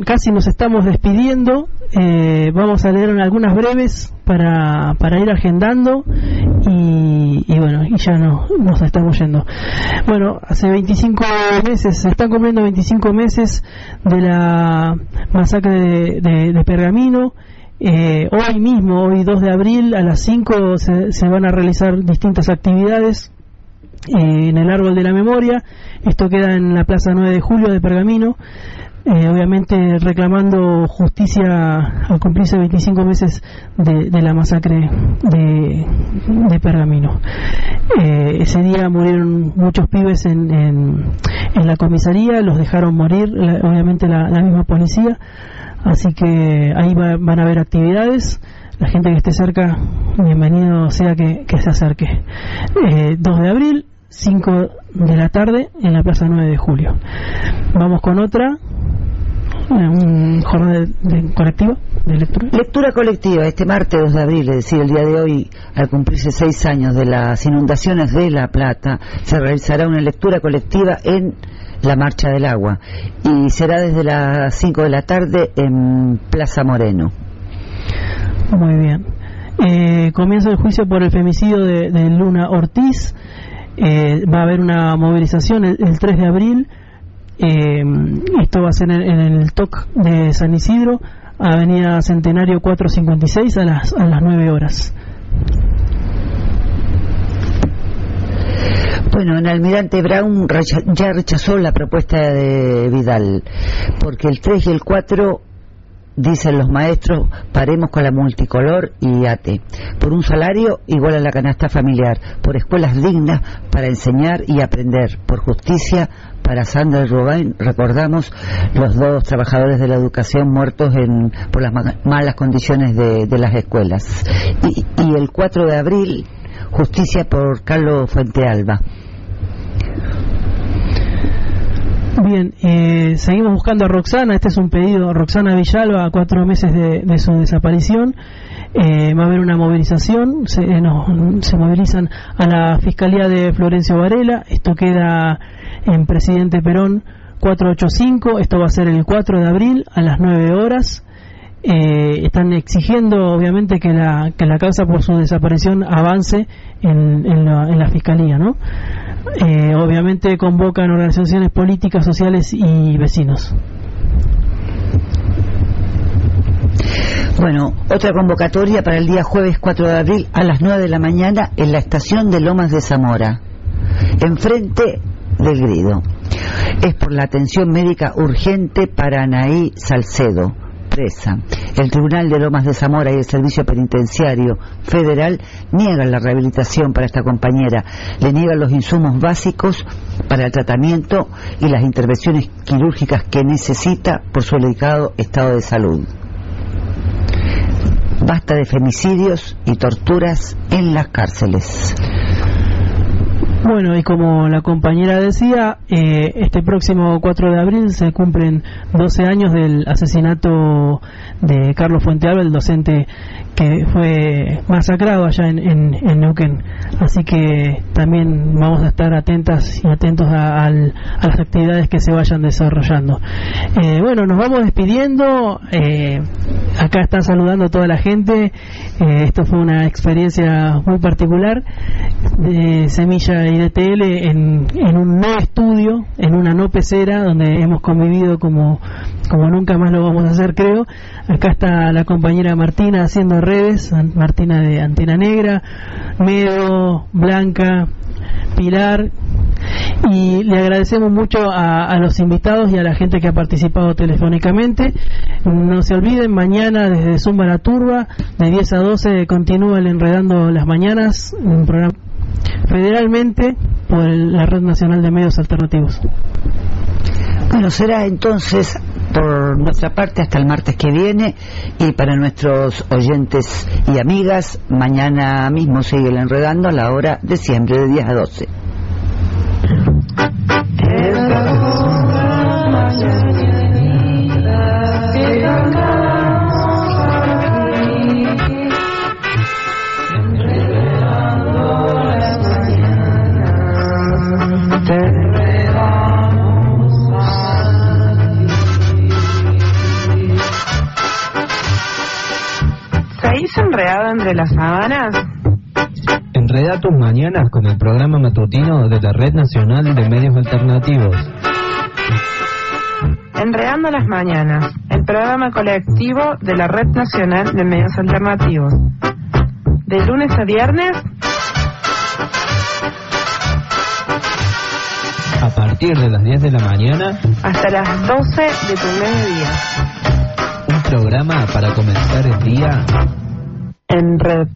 Casi nos estamos despidiendo. Eh, vamos a leer algunas breves para, para ir agendando y, y bueno, y ya no, nos estamos yendo. Bueno, hace 25 meses, se están cumpliendo 25 meses de la masacre de, Pergamino. Eh, hoy mismo, hoy 2 de abril, a las 5 se, se van a realizar distintas actividades eh, en el árbol de la memoria. Esto queda en la Plaza 9 de Julio de Pergamino. Eh, obviamente reclamando justicia al cumplirse 25 meses de, de la masacre de, de Pergamino. Eh, ese día murieron muchos pibes en, en, la comisaría, los dejaron morir, la- obviamente la, la misma policía, así que ahí va- van a haber actividades. La gente que esté cerca, bienvenido sea que, que se acerque. Eh, 2 de abril, 5 de la tarde en la Plaza 9 de Julio. Vamos con otra, eh, un jornada de, de colectiva de lectura. Lectura colectiva, este martes 2 de abril, es decir, el día de hoy, al cumplirse seis años de las inundaciones de La Plata, se realizará una lectura colectiva en la Marcha del Agua y será desde las 5 de la tarde en Plaza Moreno. Muy bien. Eh, comienza el juicio por el femicidio de, de Luna Ortiz. Eh, va a haber una movilización el, el 3 de abril. Eh, esto va a ser en, en el TOC de San Isidro, Avenida Centenario 456 a las, a las 9 horas. Bueno, en Almirante Brown ya rechazó la propuesta de Vidal, porque el 3 y el 4 dicen los maestros, paremos con la multicolor y ATE, por un salario igual a la canasta familiar, por escuelas dignas para enseñar y aprender, por justicia para Sandra Rubén, recordamos los dos trabajadores de la educación muertos en, por las ma- malas condiciones de, de las escuelas. Y, y el 4 de abril, justicia por Carlos Fuentealba. Bien, eh, seguimos buscando a Roxana. Este es un pedido. Roxana Villalba, a cuatro meses de, su desaparición. Eh, va a haber una movilización. Se, eh, se movilizan a la Fiscalía de Florencio Varela. Esto queda en Presidente Perón 485. Esto va a ser el 4 de abril a las 9 horas. Eh, están exigiendo, obviamente, que la, que la causa por su desaparición avance en, en la, en la Fiscalía, ¿no? Eh, obviamente convocan organizaciones políticas, sociales y vecinos. Bueno, otra convocatoria para el día jueves 4 de abril a las 9 de la mañana en la estación de Lomas de Zamora, enfrente del Grido. Es por la atención médica urgente para Anaí Salcedo, El Tribunal de Lomas de Zamora y el Servicio Penitenciario Federal niegan la rehabilitación para esta compañera, le niegan los insumos básicos para el tratamiento y las intervenciones quirúrgicas que necesita por su delicado estado de salud. Basta de femicidios y torturas en las cárceles. Bueno, y como la compañera decía, eh, este próximo 4 de abril se cumplen 12 años del asesinato de Carlos Fuentealba, el docente que fue masacrado allá en, Neuquén. Así que también vamos a estar atentas y atentos a, a las actividades que se vayan desarrollando. Eh, bueno, nos vamos despidiendo. Eh, acá está saludando a toda la gente. Eh, esto fue una experiencia muy particular de Semilla de TL en, en un no estudio, en una no pecera, donde hemos convivido como, como nunca más lo vamos a hacer, creo. Acá está la compañera Martina haciendo redes, Martina de Antena Negra, Medo, Blanca, Pilar, y le agradecemos mucho a, a los invitados y a la gente que ha participado telefónicamente. No se olviden, mañana desde Zumba la Turba, de 10 a 12, continúa el Enredando las Mañanas, un programa federalmente por la Red Nacional de Medios Alternativos. Bueno, será entonces por nuestra parte hasta el martes que viene y para nuestros oyentes y amigas, mañana mismo sigue enredando a la hora de siempre, de 10 a 12. Enredado entre las sábanas? Enreda tus mañanas con el programa matutino de la Red Nacional de Medios Alternativos. Enredando las mañanas, el programa colectivo de la Red Nacional de Medios Alternativos. De lunes a viernes, A partir de las 10 de la mañana, hasta las 12 de tu mediodía. un programa para comenzar el día En red.